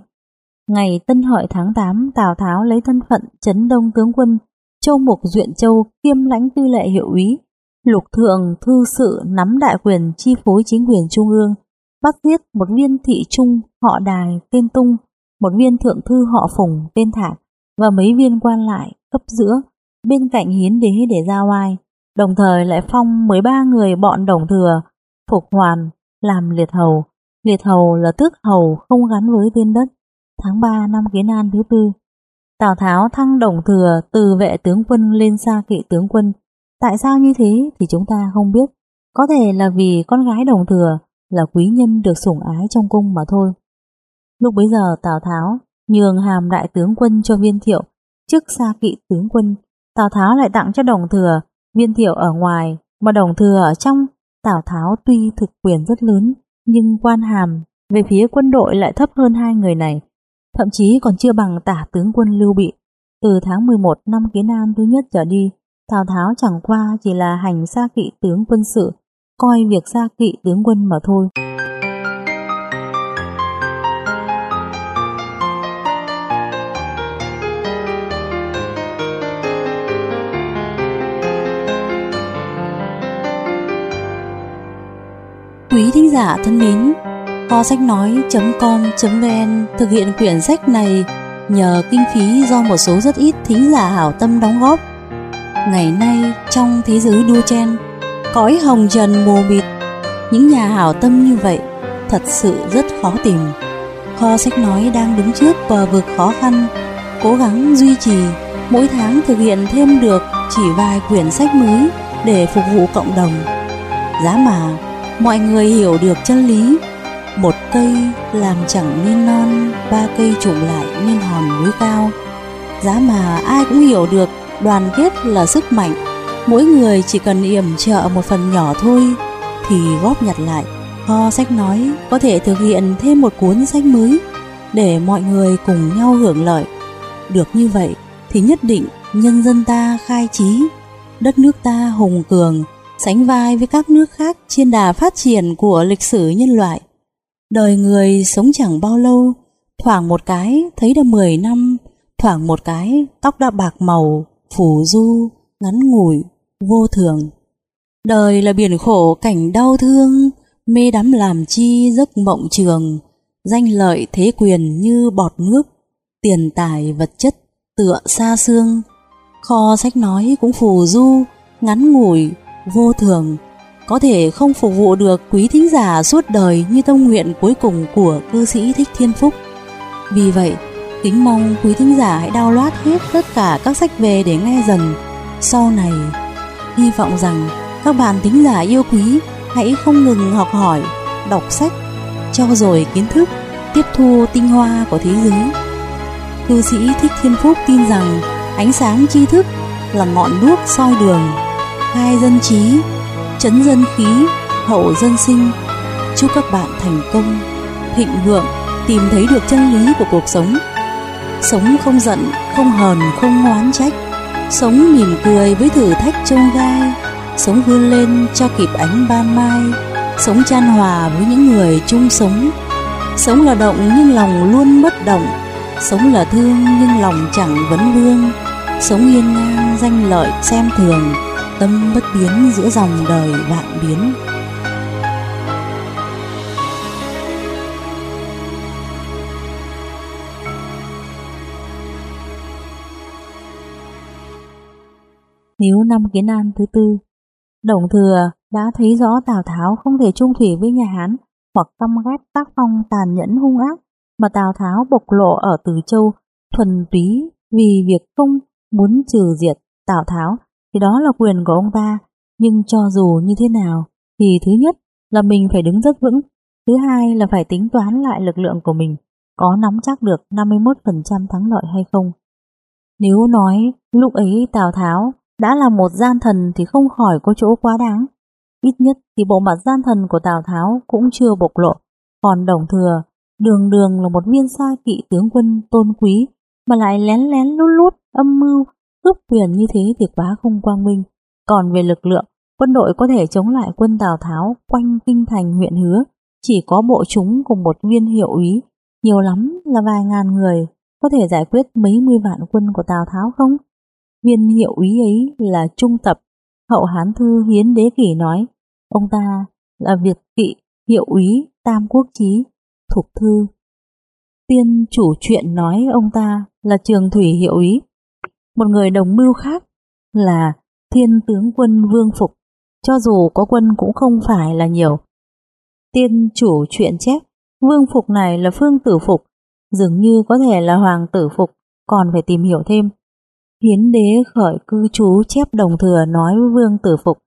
Ngày Tân Hợi tháng 8, Tào Tháo lấy thân phận chấn đông tướng quân, Châu Mục Duyện Châu kiêm lãnh tư lệ hiệu úy, lục thượng thư sự nắm đại quyền chi phối chính quyền trung ương, bắt giết một viên thị trung họ đài tên Tung, một viên thượng thư họ Phùng tên Thạc và mấy viên quan lại cấp giữa bên cạnh hiến đế để ra oai, đồng thời lại phong 13 người bọn đồng thừa, phục hoàn, làm liệt hầu. Liệt hầu là tước hầu không gắn với tên đất. Tháng 3 năm Kiến An thứ tư, Tào Tháo thăng đồng thừa từ vệ tướng quân lên xa kỵ tướng quân. Tại sao như thế thì chúng ta không biết. Có thể là vì con gái đồng thừa là quý nhân được sủng ái trong cung mà thôi. Lúc bấy giờ Tào Tháo nhường hàm đại tướng quân cho viên thiệu chức xa kỵ tướng quân. Tào Tháo lại tặng cho đồng thừa viên thiệu ở ngoài mà đồng thừa ở trong. Tào Tháo tuy thực quyền rất lớn nhưng quan hàm về phía quân đội lại thấp hơn hai người này, thậm chí còn chưa bằng tả tướng quân Lưu Bị. Từ tháng 11 năm Kiến An thứ nhất trở đi, Tào Tháo chẳng qua chỉ là hành xa kỵ tướng quân sự, coi việc gia kỵ tướng quân mà thôi. Quý thính giả thân mến, kho sách nói.com.vn thực hiện quyển sách này nhờ kinh phí do một số rất ít thính giả hảo tâm đóng góp. Ngày nay trong thế giới đua chen, cõi hồng trần mù mịt, những nhà hảo tâm như vậy thật sự rất khó tìm. Kho sách nói đang đứng trước bờ vực khó khăn, cố gắng duy trì, mỗi tháng thực hiện thêm được chỉ vài quyển sách mới để phục vụ cộng đồng. Giá mà mọi người hiểu được chân lý một cây làm chẳng nên non ba cây trụm lại nên hòn núi cao giá mà ai cũng hiểu được đoàn kết là sức mạnh mỗi người chỉ cần yểm trợ một phần nhỏ thôi thì góp nhặt lại. Kho sách nói có thể thực hiện thêm một cuốn sách mới để mọi người cùng nhau hưởng lợi. Được như vậy thì nhất định nhân dân ta khai trí đất nước ta hùng cường sánh vai với các nước khác trên đà phát triển của lịch sử nhân loại. Đời người sống chẳng bao lâu, thoảng một cái thấy đã 10 năm, thoảng một cái tóc đã bạc màu, phủ du, ngắn ngủi, vô thường. Đời là biển khổ cảnh đau thương, mê đắm làm chi giấc mộng trường, danh lợi thế quyền như bọt nước, tiền tài vật chất tựa xa xương. Kho sách nói cũng phù du, ngắn ngủi, vô thường, có thể không phục vụ được quý thính giả suốt đời như tâm nguyện cuối cùng của cư sĩ Thích Thiên Phúc. Vì vậy, kính mong quý thính giả hãy download hết tất cả các sách về để nghe dần. Sau này, hy vọng rằng các bạn thính giả yêu quý hãy không ngừng học hỏi, đọc sách, cho rồi kiến thức, tiếp thu tinh hoa của thế giới. Cư sĩ Thích Thiên Phúc tin rằng ánh sáng tri thức là ngọn đuốc soi đường khai dân trí chấn dân khí, hậu dân sinh. Chúc các bạn thành công, thịnh vượng, tìm thấy được chân lý của cuộc sống. Sống không giận, không hờn, không oán trách. Sống mỉm cười với thử thách trông gai. Sống vươn lên cho kịp ánh ban mai. Sống chan hòa với những người chung sống. Sống là động nhưng lòng luôn bất động. Sống là thương nhưng lòng chẳng vấn vương. Sống yên ngang danh lợi xem thường, tâm bất biến giữa dòng đời vạn biến Nếu năm kiến an thứ tư Đồng thừa đã thấy rõ Tào Tháo không thể trung thủy với nhà Hán hoặc căm ghét tác phong tàn nhẫn hung ác mà Tào Tháo bộc lộ ở Từ Châu thuần túy vì việc không muốn trừ diệt Tào Tháo thì đó là quyền của ông ta. Nhưng cho dù như thế nào, thì thứ nhất là mình phải đứng rất vững, thứ hai là phải tính toán lại lực lượng của mình, có nắm chắc được 51% thắng lợi hay không. Nếu nói lúc ấy Tào Tháo đã là một gian thần thì không khỏi có chỗ quá đáng. Ít nhất thì bộ mặt gian thần của Tào Tháo cũng chưa bộc lộ, còn Đồng Thừa đường đường là một viên sai kỵ tướng quân tôn quý mà lại lén lén lút lút âm mưu cướp quyền như thế thì quá không quang minh. Còn về lực lượng, quân đội có thể chống lại quân Tào Tháo quanh kinh thành huyện hứa, chỉ có bộ chúng cùng một viên hiệu úy, nhiều lắm là vài ngàn người, có thể giải quyết mấy mươi vạn quân của Tào Tháo không? Viên hiệu úy ấy là trung tập, hậu hán thư hiến đế kỷ nói, ông ta là Việt kỵ, hiệu úy, tam quốc chí, thuộc thư. Tiên chủ chuyện nói ông ta là trường thủy hiệu úy, một người đồng mưu khác là thiên tướng quân Vương Phục, cho dù có quân cũng không phải là nhiều. Tiên chủ chuyện chép, Vương Phục này là Phương Tử Phục, dường như có thể là Hoàng Tử Phục, còn phải tìm hiểu thêm. Hiến đế khởi cư trú chép đồng thừa nói với Vương Tử Phục,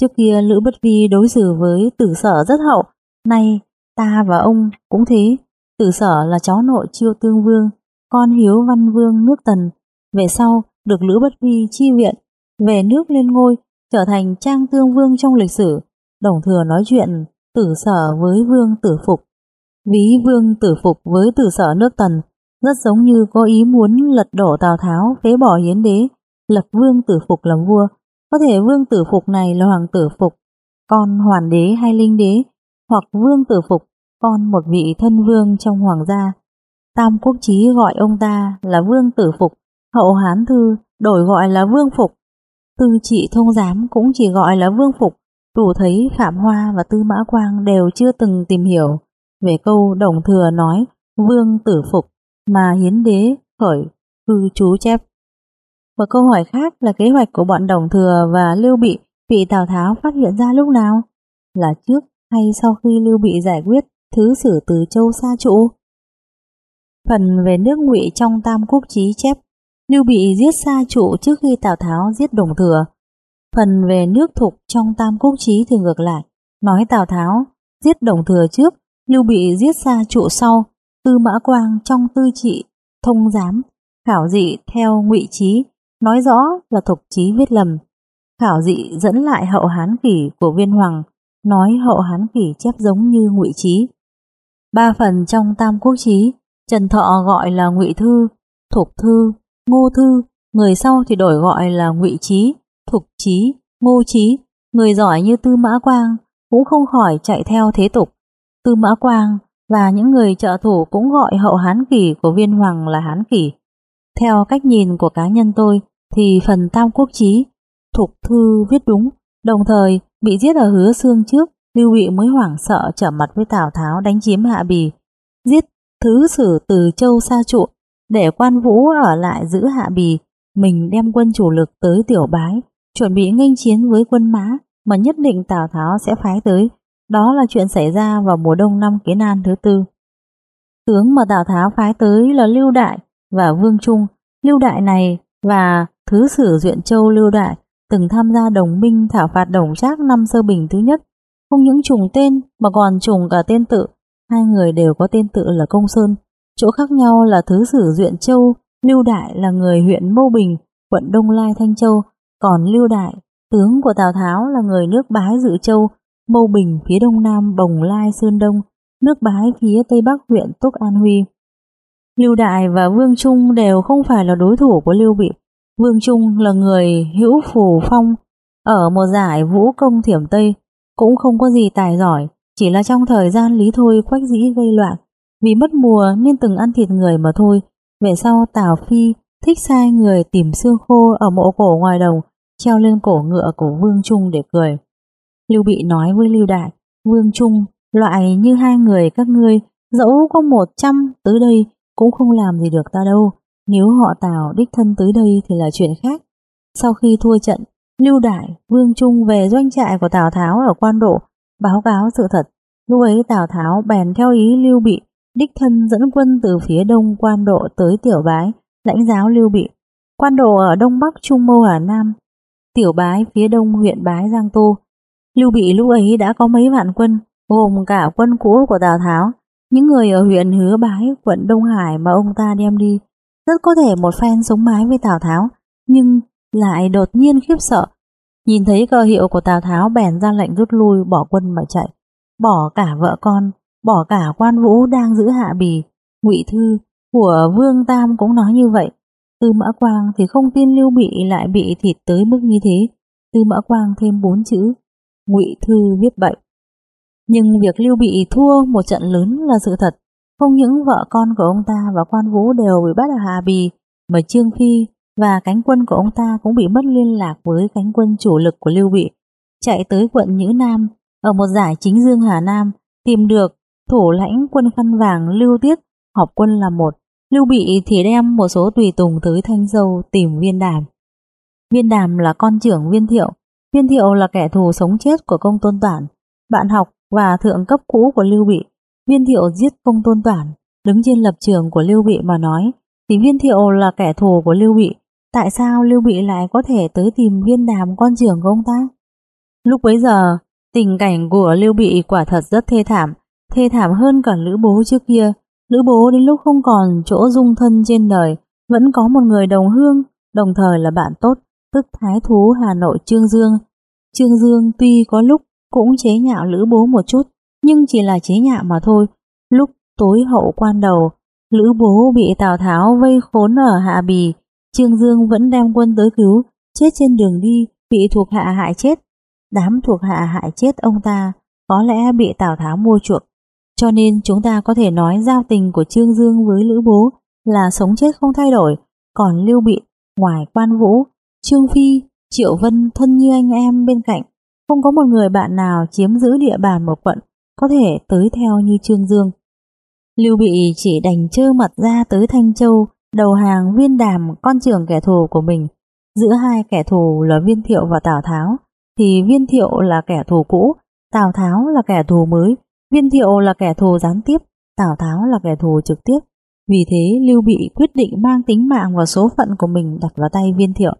trước kia Lữ Bất Vi đối xử với tử sở rất hậu, nay ta và ông cũng thế, tử sở là cháu nội chiêu tương vương, con hiếu văn vương nước tần, về sau được Lữ Bất Vi chi viện, về nước lên ngôi, trở thành trang tương vương trong lịch sử, đồng thừa nói chuyện tử sở với vương tử phục. Ví vương tử phục với tử sở nước tần, rất giống như có ý muốn lật đổ Tào Tháo, phế bỏ hiến đế, lập vương tử phục làm vua. Có thể vương tử phục này là hoàng tử phục, con hoàn đế hay linh đế, hoặc vương tử phục, con một vị thân vương trong hoàng gia. Tam quốc chí gọi ông ta là vương tử phục, Hậu Hán Thư đổi gọi là Vương Phục. Tư trị thông giám cũng chỉ gọi là Vương Phục. Đủ thấy Phạm Hoa và Tư Mã Quang đều chưa từng tìm hiểu về câu đồng thừa nói Vương Tử Phục mà hiến đế khởi hư chú chép. Một câu hỏi khác là kế hoạch của bọn đồng thừa và Lưu Bị bị Tào Tháo phát hiện ra lúc nào? Là trước hay sau khi Lưu Bị giải quyết thứ sử từ châu xa trụ? Phần về nước ngụy trong Tam Quốc Chí chép Lưu Bị giết xa trụ trước khi Tào Tháo giết Đồng Thừa. Phần về nước thục trong Tam Quốc Chí thì ngược lại, nói Tào Tháo giết Đồng Thừa trước, Lưu Bị giết xa trụ sau, Tư Mã Quang trong tư trị, thông giám, khảo dị theo ngụy trí, nói rõ là thục trí viết lầm. Khảo dị dẫn lại hậu hán kỷ của viên hoàng, nói hậu hán kỷ chép giống như ngụy trí. Ba phần trong Tam Quốc Chí, Trần Thọ gọi là ngụy thư, thục thư, Ngô Thư, người sau thì đổi gọi là Ngụy Trí, Thục Trí, Ngô Trí, người giỏi như Tư Mã Quang cũng không khỏi chạy theo thế tục. Tư Mã Quang và những người trợ thủ cũng gọi hậu Hán kỷ của viên hoàng là Hán kỷ Theo cách nhìn của cá nhân tôi thì phần Tam Quốc Chí, Thục Thư viết đúng, đồng thời bị giết ở hứa xương trước, Lưu Bị mới hoảng sợ trở mặt với Tào Tháo đánh chiếm Hạ Bì, giết thứ sử từ châu xa trụ để quan vũ ở lại giữ hạ bì, mình đem quân chủ lực tới tiểu bái, chuẩn bị nghênh chiến với quân mã mà nhất định Tào Tháo sẽ phái tới. Đó là chuyện xảy ra vào mùa đông năm Kiến An thứ tư. Tướng mà Tào Tháo phái tới là Lưu Đại và Vương Trung. Lưu Đại này và Thứ sử Duyện Châu Lưu Đại từng tham gia đồng minh thảo phạt đồng trác năm sơ bình thứ nhất. Không những trùng tên mà còn trùng cả tên tự. Hai người đều có tên tự là Công Sơn. Chỗ khác nhau là thứ sử Duyện Châu, Lưu Đại là người huyện Mâu Bình, quận Đông Lai Thanh Châu, còn Lưu Đại Tướng của Tào Tháo là người nước Bái Dự Châu, Mâu Bình phía đông nam Bồng Lai Sơn Đông, nước Bái phía tây bắc huyện Túc An Huy. Lưu Đại và Vương Trung đều không phải là đối thủ của Lưu Bị. Vương Trung là người hữu phù phong ở một giải vũ công thiểm Tây, cũng không có gì tài giỏi, chỉ là trong thời gian lý thôi quách dĩ gây loạn, vì mất mùa nên từng ăn thịt người mà thôi. Về sau Tào Phi thích sai người tìm xương khô ở mộ cổ ngoài đồng, treo lên cổ ngựa của Vương Trung để cười. Lưu Bị nói với Lưu Đại, Vương Trung, loại như hai người các ngươi, dẫu có một trăm tới đây cũng không làm gì được ta đâu. Nếu họ Tào đích thân tới đây thì là chuyện khác. Sau khi thua trận, Lưu Đại, Vương Trung về doanh trại của Tào Tháo ở quan độ, báo cáo sự thật. Lúc ấy Tào Tháo bèn theo ý Lưu Bị, đích thân dẫn quân từ phía đông quan độ tới Tiểu Bái, lãnh giáo Lưu Bị. Quan độ ở đông bắc Trung Mô Hà Nam, Tiểu Bái phía đông huyện Bái Giang Tô. Lưu Bị lúc ấy đã có mấy vạn quân, gồm cả quân cũ của Tào Tháo, những người ở huyện Hứa Bái, quận Đông Hải mà ông ta đem đi. Rất có thể một phen sống mái với Tào Tháo, nhưng lại đột nhiên khiếp sợ. Nhìn thấy cơ hiệu của Tào Tháo bèn ra lệnh rút lui bỏ quân mà chạy, bỏ cả vợ con, bỏ cả quan vũ đang giữ hạ bì. ngụy Thư của Vương Tam cũng nói như vậy. Tư Mã Quang thì không tin Lưu Bị lại bị thịt tới mức như thế. Tư Mã Quang thêm bốn chữ, ngụy Thư viết bệnh. Nhưng việc Lưu Bị thua một trận lớn là sự thật. Không những vợ con của ông ta và quan vũ đều bị bắt ở Hà Bì, mà Trương Phi và cánh quân của ông ta cũng bị mất liên lạc với cánh quân chủ lực của Lưu Bị, chạy tới quận Nhữ Nam ở một giải chính dương Hà Nam, tìm được thủ lãnh quân khăn vàng Lưu Tiết họp quân là một, Lưu Bị thì đem một số tùy tùng tới Thanh Dâu tìm viên đàm. Viên đàm là con trưởng viên thiệu, viên thiệu là kẻ thù sống chết của công tôn toản, bạn học và thượng cấp cũ của Lưu Bị. Viên thiệu giết công tôn toản, đứng trên lập trường của Lưu Bị mà nói, thì viên thiệu là kẻ thù của Lưu Bị, Tại sao Lưu Bị lại có thể tới tìm viên đàm con trưởng của ông ta? Lúc bấy giờ, tình cảnh của Lưu Bị quả thật rất thê thảm, thê thảm hơn cả Lữ Bố trước kia. Lữ Bố đến lúc không còn chỗ dung thân trên đời, vẫn có một người đồng hương, đồng thời là bạn tốt, tức Thái Thú Hà Nội Trương Dương. Trương Dương tuy có lúc cũng chế nhạo Lữ Bố một chút, nhưng chỉ là chế nhạo mà thôi. Lúc tối hậu quan đầu, Lữ Bố bị Tào Tháo vây khốn ở Hạ Bì, Trương Dương vẫn đem quân tới cứu, chết trên đường đi, bị thuộc hạ hại chết. Đám thuộc hạ hại chết ông ta có lẽ bị Tào Tháo mua chuộc. Cho nên chúng ta có thể nói giao tình của Trương Dương với Lữ Bố là sống chết không thay đổi, còn Lưu Bị, ngoài quan vũ, Trương Phi, Triệu Vân thân như anh em bên cạnh, không có một người bạn nào chiếm giữ địa bàn một quận có thể tới theo như Trương Dương. Lưu Bị chỉ đành trơ mặt ra tới Thanh Châu đầu hàng viên đàm con trưởng kẻ thù của mình. Giữa hai kẻ thù là viên thiệu và Tào Tháo, thì viên thiệu là kẻ thù cũ, Tào Tháo là kẻ thù mới, viên thiệu là kẻ thù gián tiếp, Tào Tháo là kẻ thù trực tiếp. Vì thế Lưu Bị quyết định mang tính mạng và số phận của mình đặt vào tay viên thiệu.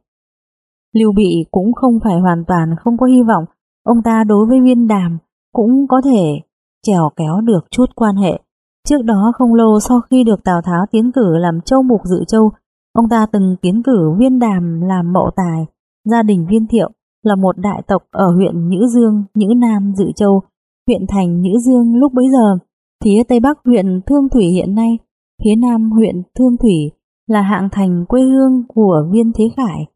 Lưu Bị cũng không phải hoàn toàn không có hy vọng, ông ta đối với viên đàm cũng có thể trèo kéo được chút quan hệ. Trước đó không lâu sau khi được Tào Tháo tiến cử làm châu mục dự châu, ông ta từng tiến cử viên đàm làm mậu tài. Gia đình viên thiệu là một đại tộc ở huyện Nhữ Dương, Nhữ Nam, Dự Châu, huyện thành Nhữ Dương lúc bấy giờ. Phía tây bắc huyện Thương Thủy hiện nay, phía nam huyện Thương Thủy là hạng thành quê hương của viên Thế Khải.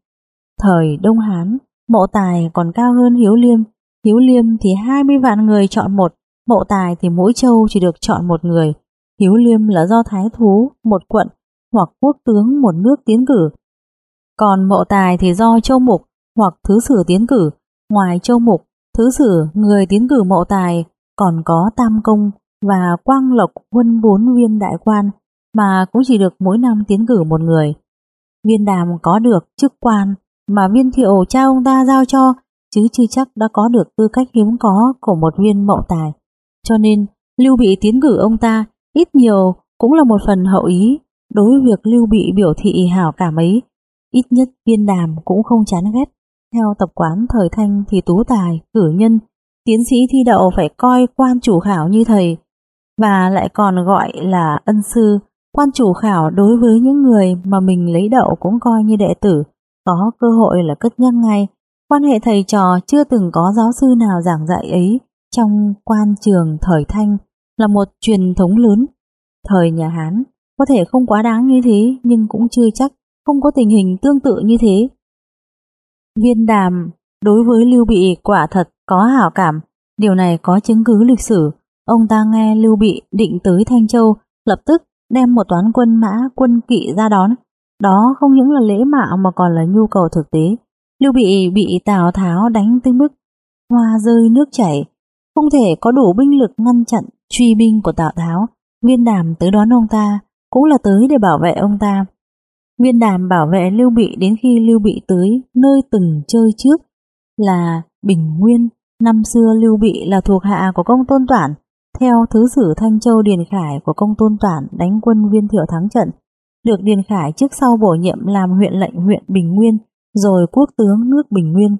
Thời Đông Hán, mộ tài còn cao hơn Hiếu Liêm. Hiếu Liêm thì 20 vạn người chọn một, Mộ tài thì mỗi châu chỉ được chọn một người, Hiếu Liêm là do thái thú, một quận hoặc quốc tướng một nước tiến cử. Còn mộ tài thì do châu mục hoặc thứ sử tiến cử. Ngoài châu mục, thứ sử người tiến cử mộ tài còn có tam công và quang lộc quân bốn viên đại quan mà cũng chỉ được mỗi năm tiến cử một người. Viên đàm có được chức quan mà viên thiệu cha ông ta giao cho chứ chưa chắc đã có được tư cách hiếm có của một viên mậu tài. Cho nên, Lưu Bị tiến cử ông ta ít nhiều cũng là một phần hậu ý đối với việc Lưu Bị biểu thị hảo cảm ấy. Ít nhất viên đàm cũng không chán ghét. Theo tập quán thời thanh thì tú tài, cử nhân, tiến sĩ thi đậu phải coi quan chủ khảo như thầy và lại còn gọi là ân sư. Quan chủ khảo đối với những người mà mình lấy đậu cũng coi như đệ tử, có cơ hội là cất nhắc ngay. Quan hệ thầy trò chưa từng có giáo sư nào giảng dạy ấy trong quan trường thời Thanh là một truyền thống lớn. Thời nhà Hán có thể không quá đáng như thế nhưng cũng chưa chắc không có tình hình tương tự như thế. Viên đàm đối với Lưu Bị quả thật có hảo cảm, điều này có chứng cứ lịch sử. Ông ta nghe Lưu Bị định tới Thanh Châu, lập tức đem một toán quân mã quân kỵ ra đón. Đó không những là lễ mạo mà còn là nhu cầu thực tế. Lưu Bị bị Tào Tháo đánh tới mức hoa rơi nước chảy, không thể có đủ binh lực ngăn chặn truy binh của Tào Tháo. Viên đàm tới đón ông ta, cũng là tới để bảo vệ ông ta. Viên đàm bảo vệ Lưu Bị đến khi Lưu Bị tới nơi từng chơi trước là Bình Nguyên. Năm xưa Lưu Bị là thuộc hạ của công tôn toản, theo thứ sử Thanh Châu Điền Khải của công tôn toản đánh quân viên thiệu thắng trận, được Điền Khải trước sau bổ nhiệm làm huyện lệnh huyện Bình Nguyên, rồi quốc tướng nước Bình Nguyên.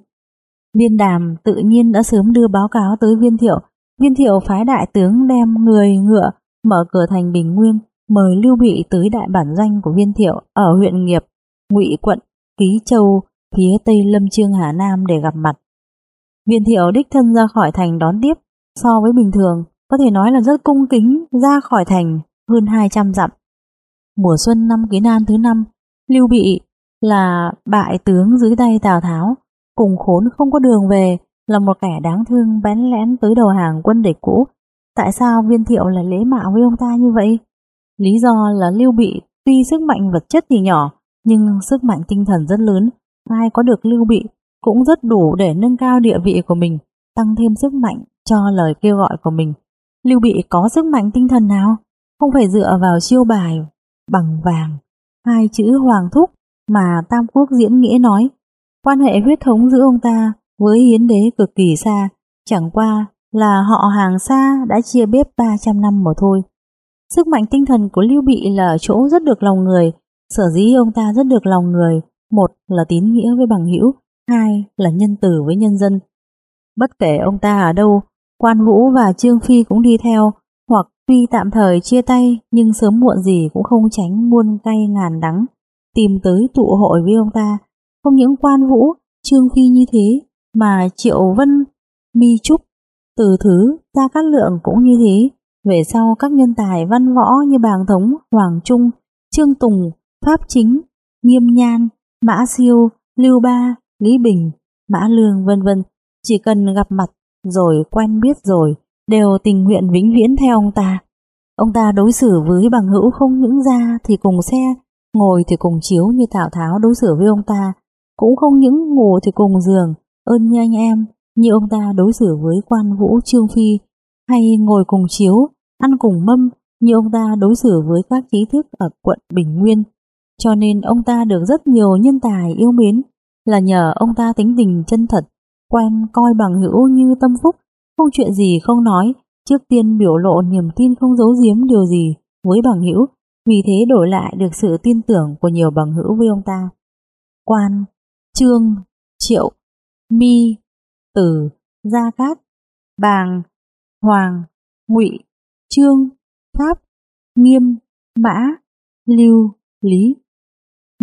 Viên đàm tự nhiên đã sớm đưa báo cáo tới viên thiệu, viên thiệu phái đại tướng đem người ngựa mở cửa thành Bình Nguyên, mời Lưu Bị tới đại bản doanh của viên thiệu ở huyện Nghiệp, Ngụy quận, Ký Châu, phía tây Lâm Trương Hà Nam để gặp mặt. Viên thiệu đích thân ra khỏi thành đón tiếp, so với bình thường, có thể nói là rất cung kính ra khỏi thành hơn 200 dặm. Mùa xuân năm Kiến Nan thứ năm, Lưu Bị là bại tướng dưới tay Tào Tháo, cùng khốn không có đường về, là một kẻ đáng thương bén lén tới đầu hàng quân địch cũ. Tại sao viên thiệu lại lễ mạo với ông ta như vậy? Lý do là Lưu Bị tuy sức mạnh vật chất thì nhỏ, nhưng sức mạnh tinh thần rất lớn. Ai có được Lưu Bị cũng rất đủ để nâng cao địa vị của mình, tăng thêm sức mạnh cho lời kêu gọi của mình. Lưu Bị có sức mạnh tinh thần nào? Không phải dựa vào chiêu bài bằng vàng, hai chữ hoàng thúc mà Tam Quốc diễn nghĩa nói. Quan hệ huyết thống giữa ông ta với hiến đế cực kỳ xa, chẳng qua là họ hàng xa đã chia bếp 300 năm mà thôi. Sức mạnh tinh thần của Lưu Bị là chỗ rất được lòng người, sở dĩ ông ta rất được lòng người, một là tín nghĩa với bằng hữu, hai là nhân từ với nhân dân. Bất kể ông ta ở đâu, Quan Vũ và Trương Phi cũng đi theo, tuy tạm thời chia tay nhưng sớm muộn gì cũng không tránh muôn cay ngàn đắng, tìm tới tụ hội với ông ta. Không những Quan Vũ, Trương Phi như thế, mà Triệu Vân, Mi Trúc, Từ Thứ, ra các Lượng cũng như thế. Về sau các nhân tài văn võ như Bàng Thống, Hoàng Trung, Trương Tùng, Pháp Chính, Nghiêm Nhan, Mã Siêu, Lưu Ba, Lý Bình, Mã Lương vân vân chỉ cần gặp mặt rồi quen biết rồi đều tình nguyện vĩnh viễn theo ông ta. Ông ta đối xử với bằng hữu không những ra thì cùng xe, ngồi thì cùng chiếu như Tào Tháo đối xử với ông ta, cũng không những ngủ thì cùng giường, ơn như anh em, như ông ta đối xử với quan vũ Trương Phi, hay ngồi cùng chiếu, ăn cùng mâm như ông ta đối xử với các trí thức ở quận Bình Nguyên. Cho nên ông ta được rất nhiều nhân tài yêu mến là nhờ ông ta tính tình chân thật, quen coi bằng hữu như tâm phúc, không chuyện gì không nói, trước tiên biểu lộ niềm tin không giấu giếm điều gì với bằng hữu, vì thế đổi lại được sự tin tưởng của nhiều bằng hữu với ông ta. Quan, Trương, Triệu, Mi, Tử, Gia Cát, Bàng, Hoàng, Ngụy, Trương, Pháp, Nghiêm, Mã, Lưu, Lý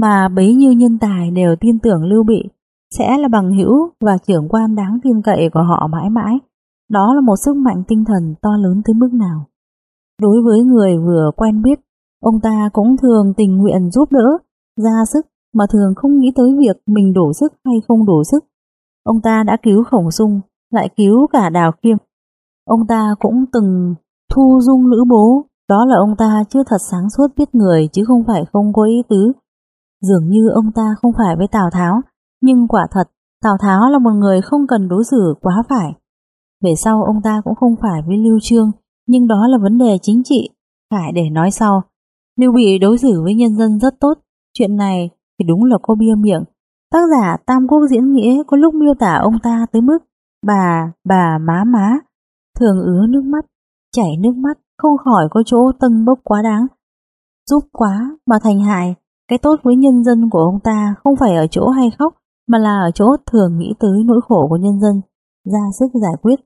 mà bấy nhiêu nhân tài đều tin tưởng Lưu Bị sẽ là bằng hữu và trưởng quan đáng tin cậy của họ mãi mãi. Đó là một sức mạnh tinh thần to lớn tới mức nào. Đối với người vừa quen biết, ông ta cũng thường tình nguyện giúp đỡ, ra sức mà thường không nghĩ tới việc mình đủ sức hay không đủ sức. Ông ta đã cứu khổng sung, lại cứu cả đào khiêm. Ông ta cũng từng thu dung lữ bố, đó là ông ta chưa thật sáng suốt biết người chứ không phải không có ý tứ Dường như ông ta không phải với Tào Tháo, nhưng quả thật Tào Tháo là một người không cần đối xử quá phải. Về sau ông ta cũng không phải với Lưu Trương, nhưng đó là vấn đề chính trị, phải để nói sau. Lưu Bị đối xử với nhân dân rất tốt, chuyện này thì đúng là có bia miệng. Tác giả Tam Quốc diễn nghĩa có lúc miêu tả ông ta tới mức bà, bà má má, thường ứa nước mắt, chảy nước mắt, không khỏi có chỗ tâng bốc quá đáng. Giúp quá mà thành hại, cái tốt với nhân dân của ông ta không phải ở chỗ hay khóc, mà là ở chỗ thường nghĩ tới nỗi khổ của nhân dân, ra sức giải quyết.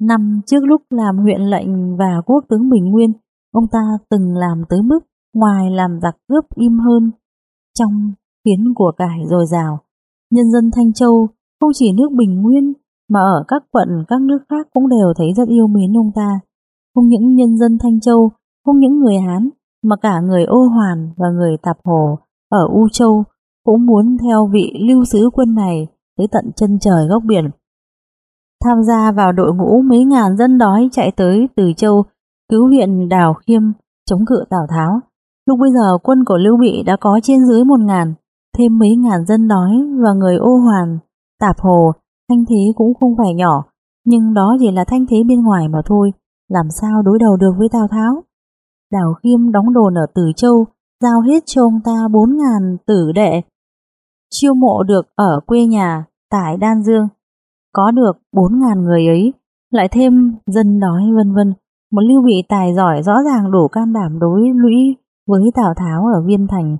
Năm trước lúc làm huyện lệnh và quốc tướng Bình Nguyên, ông ta từng làm tới mức ngoài làm giặc cướp im hơn, trong khiến của cải dồi dào. Nhân dân Thanh Châu không chỉ nước Bình Nguyên mà ở các quận các nước khác cũng đều thấy rất yêu mến ông ta. Không những nhân dân Thanh Châu, không những người Hán mà cả người Ô Hoàn và người Tạp Hồ ở U Châu cũng muốn theo vị lưu sứ quân này tới tận chân trời góc biển. Tham gia vào đội ngũ mấy ngàn dân đói chạy tới từ châu cứu huyện Đào Khiêm chống cự Tào Tháo. Lúc bây giờ quân của Lưu Bị đã có trên dưới một ngàn, thêm mấy ngàn dân đói và người ô hoàn, tạp hồ, thanh thế cũng không phải nhỏ, nhưng đó chỉ là thanh thế bên ngoài mà thôi, làm sao đối đầu được với Tào Tháo. Đào Khiêm đóng đồn ở Từ Châu, giao hết cho ông ta bốn ngàn tử đệ. Chiêu mộ được ở quê nhà, tại Đan Dương, có được bốn ngàn người ấy, lại thêm dân đói vân vân một lưu bị tài giỏi rõ ràng đủ can đảm đối lũy với Tào Tháo ở Viên Thành.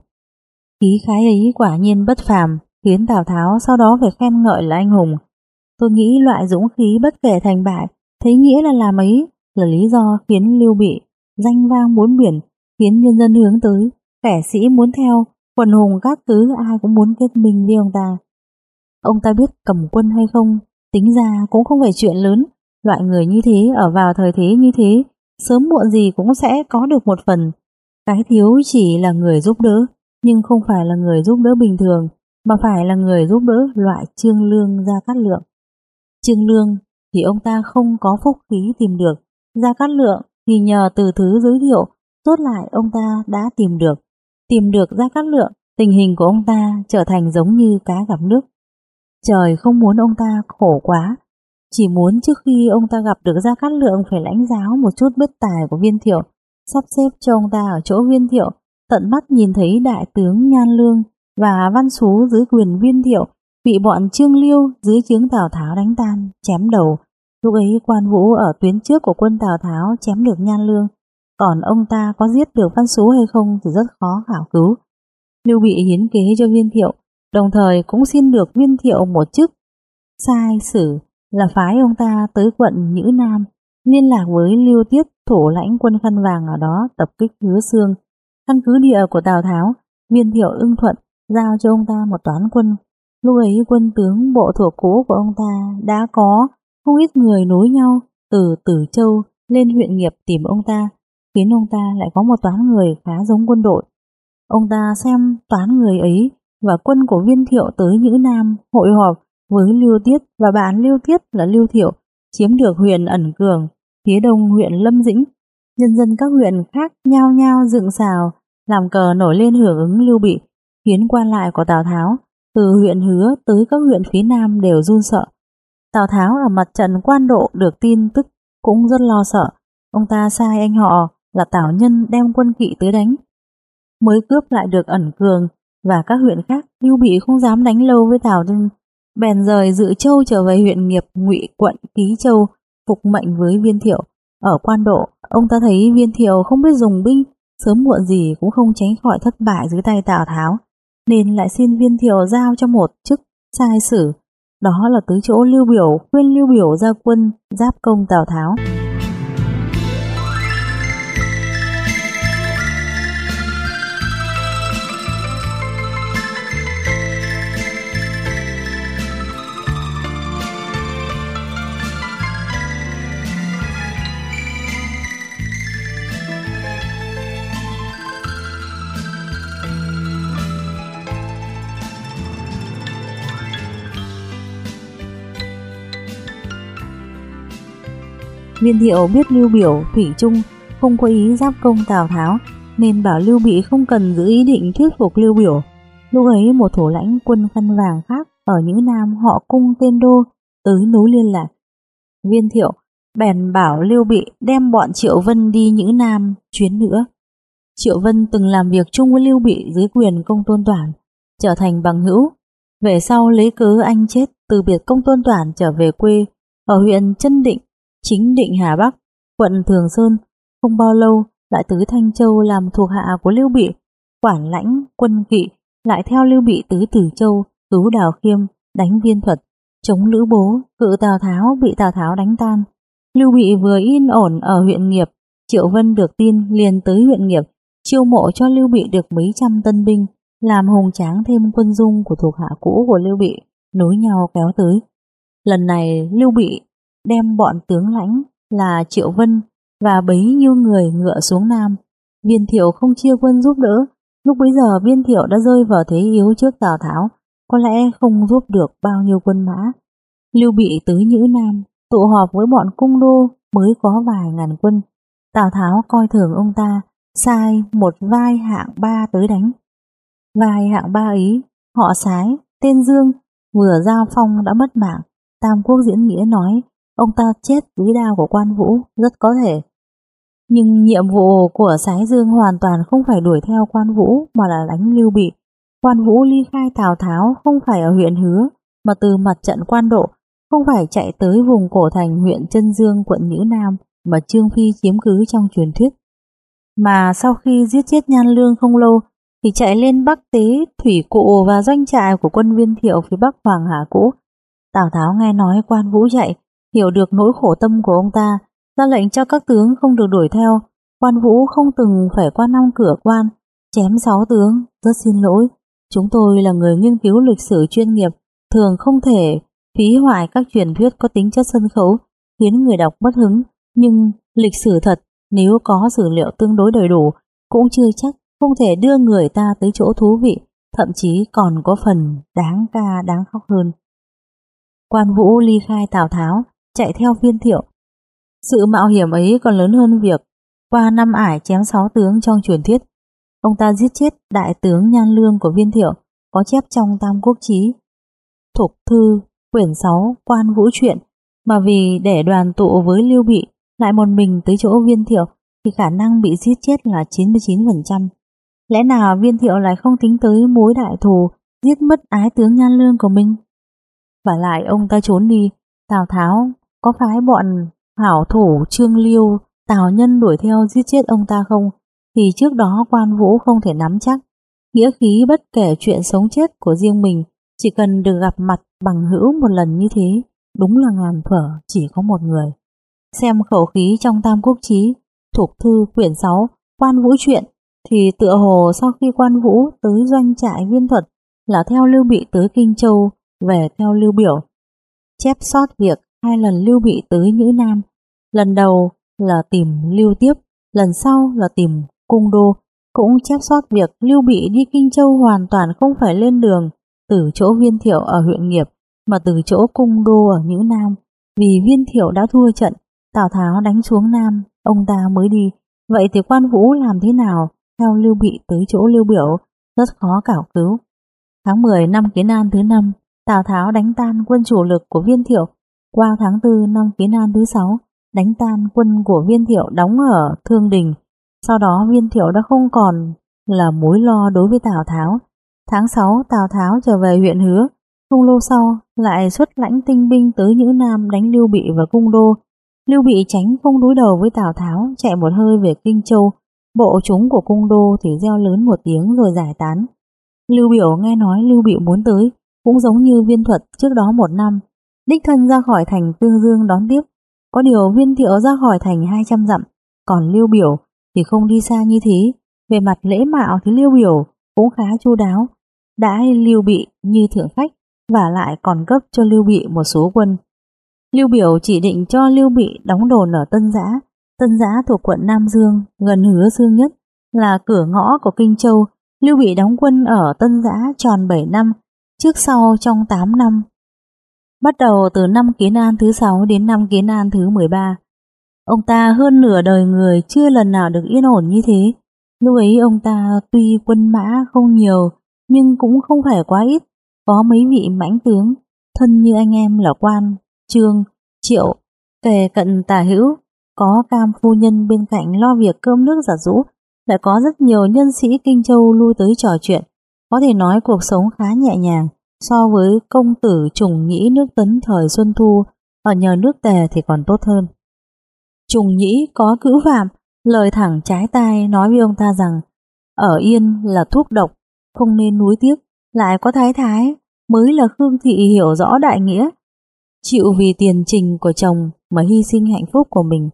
Khí khái ấy quả nhiên bất phàm, khiến Tào Tháo sau đó phải khen ngợi là anh hùng. Tôi nghĩ loại dũng khí bất kể thành bại, thấy nghĩa là làm ấy là lý do khiến Lưu Bị danh vang bốn biển, khiến nhân dân hướng tới, kẻ sĩ muốn theo, quần hùng các thứ ai cũng muốn kết minh với ông ta. Ông ta biết cầm quân hay không, tính ra cũng không phải chuyện lớn, Loại người như thế ở vào thời thế như thế, sớm muộn gì cũng sẽ có được một phần. Cái thiếu chỉ là người giúp đỡ, nhưng không phải là người giúp đỡ bình thường, mà phải là người giúp đỡ loại trương lương gia cát lượng. Trương lương thì ông ta không có phúc khí tìm được, gia cát lượng thì nhờ từ thứ giới thiệu, tốt lại ông ta đã tìm được. Tìm được gia cát lượng, tình hình của ông ta trở thành giống như cá gặp nước. Trời không muốn ông ta khổ quá, chỉ muốn trước khi ông ta gặp được Gia Cát Lượng phải lãnh giáo một chút bất tài của viên thiệu, sắp xếp cho ông ta ở chỗ viên thiệu, tận mắt nhìn thấy đại tướng Nhan Lương và Văn xú dưới quyền viên thiệu bị bọn Trương Liêu dưới chướng Tào Tháo đánh tan, chém đầu. Lúc ấy quan vũ ở tuyến trước của quân Tào Tháo chém được Nhan Lương, còn ông ta có giết được Văn xú hay không thì rất khó khảo cứu. Lưu bị hiến kế cho viên thiệu, đồng thời cũng xin được viên thiệu một chức sai sử là phái ông ta tới quận Nhữ Nam, liên lạc với Lưu Tiết thủ lãnh quân khăn vàng ở đó tập kích hứa xương. Căn cứ địa của Tào Tháo, viên thiệu ưng thuận giao cho ông ta một toán quân. Lúc ấy quân tướng bộ thuộc cũ của ông ta đã có không ít người nối nhau từ Tử Châu lên huyện nghiệp tìm ông ta, khiến ông ta lại có một toán người khá giống quân đội. Ông ta xem toán người ấy và quân của viên thiệu tới Nhữ Nam hội họp với Lưu Tiết và bạn Lưu Tiết là Lưu Thiệu chiếm được huyện ẩn cường, phía đông huyện Lâm Dĩnh. Nhân dân các huyện khác nhao nhao dựng xào, làm cờ nổi lên hưởng ứng Lưu Bị, khiến quan lại của Tào Tháo từ huyện Hứa tới các huyện phía nam đều run sợ. Tào Tháo ở mặt trận quan độ được tin tức cũng rất lo sợ. Ông ta sai anh họ là Tào Nhân đem quân kỵ tới đánh. Mới cướp lại được ẩn cường và các huyện khác Lưu Bị không dám đánh lâu với Tào Nhân bèn rời dự châu trở về huyện nghiệp ngụy quận Ký Châu phục mệnh với viên thiệu. Ở quan độ, ông ta thấy viên thiệu không biết dùng binh, sớm muộn gì cũng không tránh khỏi thất bại dưới tay Tào Tháo, nên lại xin viên thiệu giao cho một chức sai sử. Đó là tới chỗ lưu biểu khuyên lưu biểu ra quân giáp công Tào Tháo. Viên thiệu biết Lưu Biểu, Thủy Trung không có ý giáp công Tào Tháo, nên bảo Lưu Bị không cần giữ ý định thuyết phục Lưu Biểu. Lúc ấy một thủ lãnh quân khăn vàng khác ở những nam họ cung tên đô tới núi liên lạc. Viên thiệu bèn bảo Lưu Bị đem bọn Triệu Vân đi những nam chuyến nữa. Triệu Vân từng làm việc chung với Lưu Bị dưới quyền công tôn toàn, trở thành bằng hữu. Về sau lấy cớ anh chết từ biệt công tôn toàn trở về quê ở huyện Trân Định chính định Hà Bắc, quận Thường Sơn, không bao lâu lại tới Thanh Châu làm thuộc hạ của Lưu Bị, quản lãnh quân kỵ, lại theo Lưu Bị tứ Tử Châu, cứu Đào Khiêm, đánh viên thuật, chống Lữ Bố, cự Tào Tháo bị Tào Tháo đánh tan. Lưu Bị vừa yên ổn ở huyện Nghiệp, Triệu Vân được tin liền tới huyện Nghiệp, chiêu mộ cho Lưu Bị được mấy trăm tân binh, làm hùng tráng thêm quân dung của thuộc hạ cũ của Lưu Bị, nối nhau kéo tới. Lần này Lưu Bị đem bọn tướng lãnh là Triệu Vân và bấy nhiêu người ngựa xuống Nam. Viên Thiệu không chia quân giúp đỡ, lúc bấy giờ Viên Thiệu đã rơi vào thế yếu trước Tào Tháo, có lẽ không giúp được bao nhiêu quân mã. Lưu Bị tới Nhữ Nam, tụ họp với bọn cung đô mới có vài ngàn quân. Tào Tháo coi thường ông ta, sai một vai hạng ba tới đánh. Vai hạng ba ấy, họ sái, tên Dương, vừa giao phong đã mất mạng. Tam Quốc diễn nghĩa nói, ông ta chết dưới đao của quan vũ, rất có thể. Nhưng nhiệm vụ của sái Dương hoàn toàn không phải đuổi theo quan vũ mà là đánh lưu bị. Quan vũ ly khai Tào Tháo không phải ở huyện Hứa, mà từ mặt trận quan độ, không phải chạy tới vùng cổ thành huyện Trân Dương quận Nhữ Nam mà Trương Phi chiếm cứ trong truyền thuyết. Mà sau khi giết chết Nhan Lương không lâu, thì chạy lên Bắc Tế, Thủy Cụ và doanh trại của quân viên thiệu phía Bắc Hoàng Hà Cũ. Tào Tháo nghe nói quan vũ chạy, hiểu được nỗi khổ tâm của ông ta, ra lệnh cho các tướng không được đuổi theo. Quan vũ không từng phải qua năm cửa quan, chém sáu tướng, rất xin lỗi. Chúng tôi là người nghiên cứu lịch sử chuyên nghiệp, thường không thể phí hoại các truyền thuyết có tính chất sân khấu, khiến người đọc bất hứng. Nhưng lịch sử thật, nếu có dữ liệu tương đối đầy đủ, cũng chưa chắc không thể đưa người ta tới chỗ thú vị, thậm chí còn có phần đáng ca đáng khóc hơn. Quan Vũ ly khai Tào Tháo, chạy theo viên thiệu. Sự mạo hiểm ấy còn lớn hơn việc qua năm ải chém sáu tướng trong truyền thuyết. Ông ta giết chết đại tướng Nhan Lương của viên thiệu, có chép trong Tam Quốc Chí. Thục Thư, quyển 6, Quan Vũ Truyện, mà vì để đoàn tụ với Lưu Bị lại một mình tới chỗ viên thiệu thì khả năng bị giết chết là 99%. Lẽ nào viên thiệu lại không tính tới mối đại thù giết mất ái tướng nhan lương của mình? Và lại ông ta trốn đi, Tào Tháo có phái bọn hảo thủ Trương Liêu, Tào Nhân đuổi theo giết chết ông ta không? Thì trước đó quan vũ không thể nắm chắc. Nghĩa khí bất kể chuyện sống chết của riêng mình, chỉ cần được gặp mặt bằng hữu một lần như thế, đúng là ngàn phở chỉ có một người. Xem khẩu khí trong Tam Quốc Chí, thuộc thư quyển 6, quan vũ chuyện thì tựa hồ sau khi quan vũ tới doanh trại viên thuật là theo Lưu Bị tới Kinh Châu về theo Lưu Biểu. Chép sót việc hai lần Lưu Bị tới Nhữ Nam, lần đầu là tìm Lưu Tiếp, lần sau là tìm Cung Đô, cũng chép sót việc Lưu Bị đi Kinh Châu hoàn toàn không phải lên đường từ chỗ viên thiệu ở huyện Nghiệp mà từ chỗ Cung Đô ở Nhữ Nam, vì viên thiệu đã thua trận, Tào Tháo đánh xuống Nam, ông ta mới đi. Vậy thì quan vũ làm thế nào theo Lưu Bị tới chỗ Lưu Biểu, rất khó cảo cứu. Tháng 10 năm Kiến An thứ năm, Tào Tháo đánh tan quân chủ lực của Viên Thiệu. Qua tháng 4 năm Kiến An thứ 6, đánh tan quân của Viên Thiệu đóng ở Thương Đình. Sau đó Viên Thiệu đã không còn là mối lo đối với Tào Tháo. Tháng 6 Tào Tháo trở về huyện Hứa, không lâu sau lại xuất lãnh tinh binh tới Nhữ Nam đánh Lưu Bị và Cung Đô. Lưu Bị tránh không đối đầu với Tào Tháo, chạy một hơi về Kinh Châu, Bộ chúng của cung đô thì reo lớn một tiếng rồi giải tán. Lưu Biểu nghe nói Lưu Bị muốn tới, cũng giống như viên thuật trước đó một năm. Đích thân ra khỏi thành Tương Dương đón tiếp. Có điều viên thiệu ra khỏi thành 200 dặm, còn Lưu Biểu thì không đi xa như thế. Về mặt lễ mạo thì Lưu Biểu cũng khá chu đáo. Đã Lưu Bị như thượng khách và lại còn cấp cho Lưu Bị một số quân. Lưu Biểu chỉ định cho Lưu Bị đóng đồn ở Tân Giã Tân Giã thuộc quận Nam Dương, gần hứa Dương nhất, là cửa ngõ của Kinh Châu. Lưu Bị đóng quân ở Tân Giã tròn 7 năm, trước sau trong 8 năm. Bắt đầu từ năm Kiến An thứ 6 đến năm Kiến An thứ 13. Ông ta hơn nửa đời người chưa lần nào được yên ổn như thế. Lúc ấy ông ta tuy quân mã không nhiều, nhưng cũng không phải quá ít. Có mấy vị mãnh tướng, thân như anh em là quan, trương, triệu, kề cận tả hữu, có cam phu nhân bên cạnh lo việc cơm nước giả rũ, lại có rất nhiều nhân sĩ Kinh Châu lui tới trò chuyện. Có thể nói cuộc sống khá nhẹ nhàng so với công tử trùng nhĩ nước tấn thời Xuân Thu, ở nhờ nước tề thì còn tốt hơn. Trùng nhĩ có cữu phạm, lời thẳng trái tai nói với ông ta rằng ở yên là thuốc độc, không nên nuối tiếc, lại có thái thái, mới là Khương Thị hiểu rõ đại nghĩa. Chịu vì tiền trình của chồng mà hy sinh hạnh phúc của mình,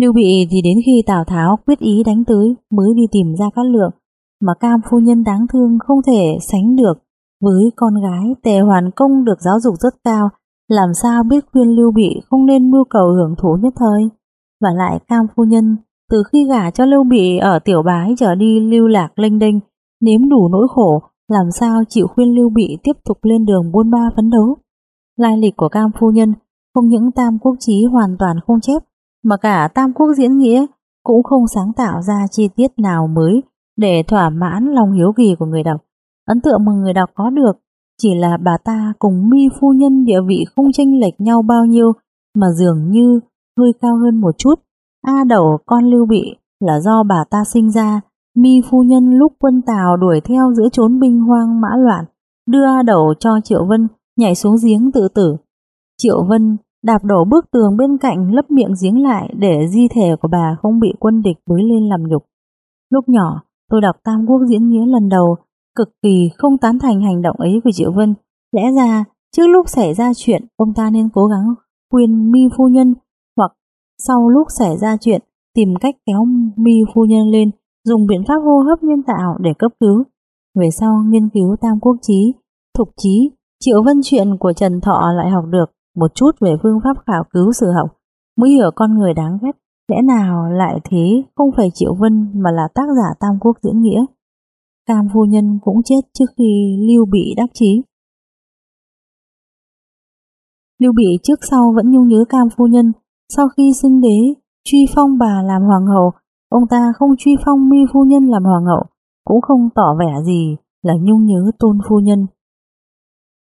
Lưu Bị thì đến khi Tào Tháo quyết ý đánh tới mới đi tìm ra Cát Lượng, mà Cam phu nhân đáng thương không thể sánh được với con gái, Tề Hoàn Công được giáo dục rất cao, làm sao biết khuyên Lưu Bị không nên mưu cầu hưởng thụ nhất thời. Và lại Cam Phu Nhân, từ khi gả cho Lưu Bị ở tiểu bái trở đi lưu lạc lênh đênh, nếm đủ nỗi khổ, làm sao chịu khuyên Lưu Bị tiếp tục lên đường buôn ba phấn đấu. Lai lịch của Cam Phu Nhân không những Tam Quốc Chí hoàn toàn không chép, mà cả Tam Quốc Diễn Nghĩa cũng không sáng tạo ra chi tiết nào mới để thỏa mãn lòng hiếu kỳ của người đọc. Ấn tượng mà người đọc có được chỉ là bà ta cùng mi phu nhân địa vị không chênh lệch nhau bao nhiêu mà dường như hơi cao hơn một chút. A đầu con lưu bị là do bà ta sinh ra, mi phu nhân lúc quân Tào đuổi theo giữa chốn binh hoang mã loạn, đưa A đầu cho Triệu Vân nhảy xuống giếng tự tử. Triệu Vân đạp đổ bức tường bên cạnh lấp miệng giếng lại để di thể của bà không bị quân địch bới lên làm nhục. Lúc nhỏ, tôi đọc Tam Quốc diễn nghĩa lần đầu, cực kỳ không tán thành hành động ấy của Triệu Vân. Lẽ ra, trước lúc xảy ra chuyện, ông ta nên cố gắng khuyên mi phu nhân hoặc sau lúc xảy ra chuyện tìm cách kéo mi phu nhân lên dùng biện pháp hô hấp nhân tạo để cấp cứu. Về sau nghiên cứu Tam Quốc Chí, Thục Chí, Triệu Vân chuyện của Trần Thọ lại học được một chút về phương pháp khảo cứu sự học, mới hiểu con người đáng ghét, lẽ nào lại thế không phải Triệu Vân mà là tác giả Tam Quốc diễn nghĩa. Cam phu nhân cũng chết trước khi Lưu Bị đắc chí. Lưu Bị trước sau vẫn nhung nhớ Cam phu nhân, sau khi xưng đế, truy phong bà làm hoàng hậu, ông ta không truy phong mi phu nhân làm hoàng hậu, cũng không tỏ vẻ gì là nhung nhớ tôn phu nhân.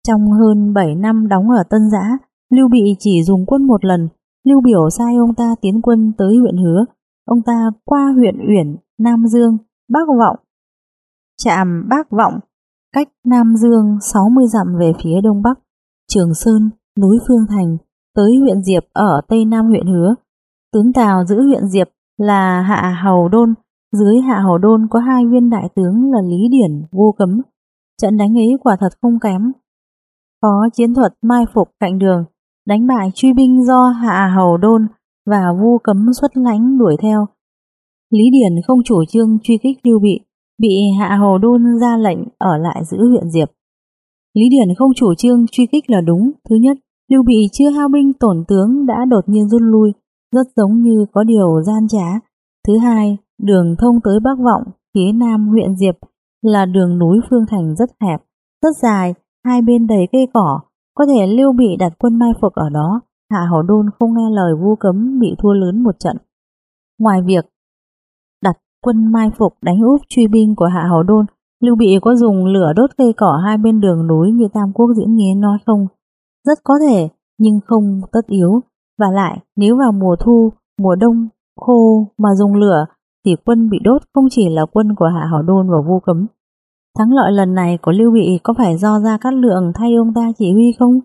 Trong hơn 7 năm đóng ở Tân Giã, Lưu Bị chỉ dùng quân một lần, Lưu Biểu sai ông ta tiến quân tới huyện Hứa, ông ta qua huyện Uyển, Nam Dương, Bắc Vọng, chạm Bắc Vọng, cách Nam Dương 60 dặm về phía đông bắc, Trường Sơn, núi Phương Thành, tới huyện Diệp ở tây nam huyện Hứa. Tướng Tào giữ huyện Diệp là Hạ Hầu Đôn, dưới Hạ Hầu Đôn có hai viên đại tướng là Lý Điển, Vô Cấm. Trận đánh ấy quả thật không kém. Có chiến thuật mai phục cạnh đường, đánh bại truy binh do Hạ Hầu Đôn và Vu Cấm xuất lãnh đuổi theo. Lý Điển không chủ trương truy kích Lưu Bị, bị Hạ hồ Đôn ra lệnh ở lại giữ huyện Diệp. Lý Điển không chủ trương truy kích là đúng. Thứ nhất, Lưu Bị chưa hao binh tổn tướng đã đột nhiên rút lui, rất giống như có điều gian trá. Thứ hai, đường thông tới Bắc Vọng, phía nam huyện Diệp là đường núi Phương Thành rất hẹp, rất dài, hai bên đầy cây cỏ, có thể Lưu Bị đặt quân mai phục ở đó, Hạ Hổ Đôn không nghe lời vu cấm bị thua lớn một trận. Ngoài việc quân mai phục đánh úp truy binh của Hạ Hầu Đôn, Lưu Bị có dùng lửa đốt cây cỏ hai bên đường núi như Tam Quốc diễn nghĩa nói không? Rất có thể, nhưng không tất yếu. Và lại, nếu vào mùa thu, mùa đông, khô mà dùng lửa, thì quân bị đốt không chỉ là quân của Hạ Hảo Đôn và Vu Cấm, Thắng lợi lần này của Lưu Bị có phải do Gia Cát Lượng thay ông ta chỉ huy không?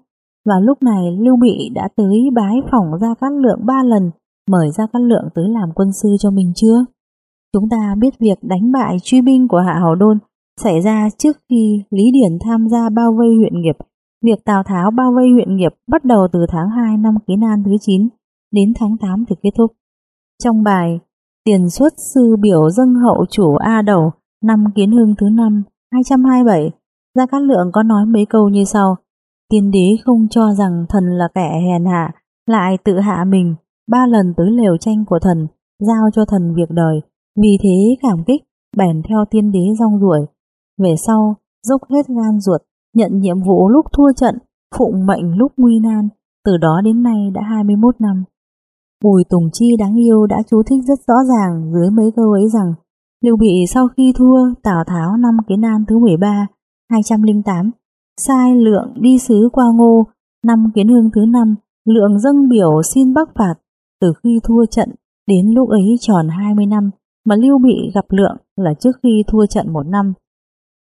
Và lúc này Lưu Bị đã tới bái phỏng Gia Cát Lượng ba lần, mời Gia Cát Lượng tới làm quân sư cho mình chưa? Chúng ta biết việc đánh bại truy binh của Hạ Hầu Đôn xảy ra trước khi Lý Điển tham gia bao vây huyện nghiệp. Việc Tào Tháo bao vây huyện nghiệp bắt đầu từ tháng 2 năm Ký Nan thứ 9 đến tháng 8 thì kết thúc. Trong bài Tiền xuất sư biểu dâng hậu chủ A đầu năm Kiến Hưng thứ 5 227, Gia Cát Lượng có nói mấy câu như sau. Tiên đế không cho rằng thần là kẻ hèn hạ, lại tự hạ mình, ba lần tới lều tranh của thần, giao cho thần việc đời. Vì thế cảm kích, bèn theo tiên đế rong ruổi. Về sau, dốc hết gan ruột, nhận nhiệm vụ lúc thua trận, phụng mệnh lúc nguy nan, từ đó đến nay đã 21 năm. Bùi Tùng Chi đáng yêu đã chú thích rất rõ ràng dưới mấy câu ấy rằng Lưu Bị sau khi thua Tào Tháo năm Kiến An thứ 13, 208, sai Lượng đi sứ qua Ngô, năm Kiến Hương thứ 5, Lượng dâng biểu xin bắc phạt, từ khi thua trận đến lúc ấy tròn 20 năm, mà Lưu Bị gặp Lượng là trước khi thua trận một năm.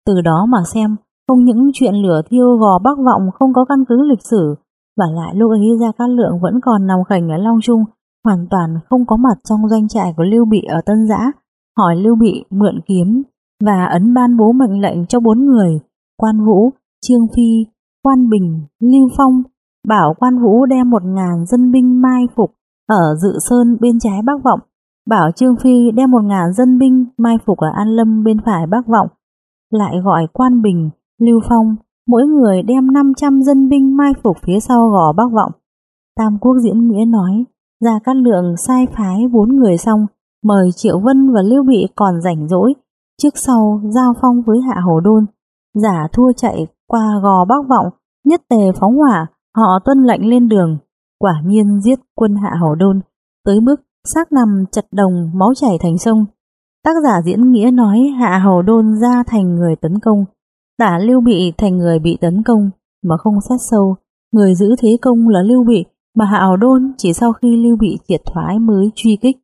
Từ đó mà xem, không những chuyện lửa thiêu gò Bắc Vọng không có căn cứ lịch sử, và lại lúc ấy Gia Cát Lượng vẫn còn nằm khảnh ở Long Trung, hoàn toàn không có mặt trong doanh trại của Lưu Bị ở Tân Giã, hỏi Lưu Bị mượn kiếm và ấn ban bố mệnh lệnh cho bốn người, Quan Vũ, Trương Phi, Quan Bình, Lưu Phong, bảo Quan Vũ đem một ngàn dân binh mai phục ở Dự Sơn bên trái Bắc Vọng, bảo Trương Phi đem một ngàn dân binh mai phục ở An Lâm bên phải Bắc Vọng, lại gọi Quan Bình Lưu Phong, mỗi người đem 500 dân binh mai phục phía sau gò Bắc Vọng. Tam Quốc Diễn Nghĩa nói, ra cát lượng sai phái bốn người xong, mời Triệu Vân và Lưu Bị còn rảnh rỗi, trước sau giao phong với Hạ Hồ Đôn, giả thua chạy qua gò Bắc Vọng, nhất tề phóng hỏa, họ tuân lệnh lên đường, quả nhiên giết quân Hạ Hồ Đôn, tới mức xác nằm chật đồng máu chảy thành sông. Tác giả diễn nghĩa nói Hạ Hầu Đôn ra thành người tấn công, tả Lưu Bị thành người bị tấn công, mà không xét sâu. Người giữ thế công là Lưu Bị, mà Hạ Hầu Đôn chỉ sau khi Lưu Bị triệt thoái mới truy kích.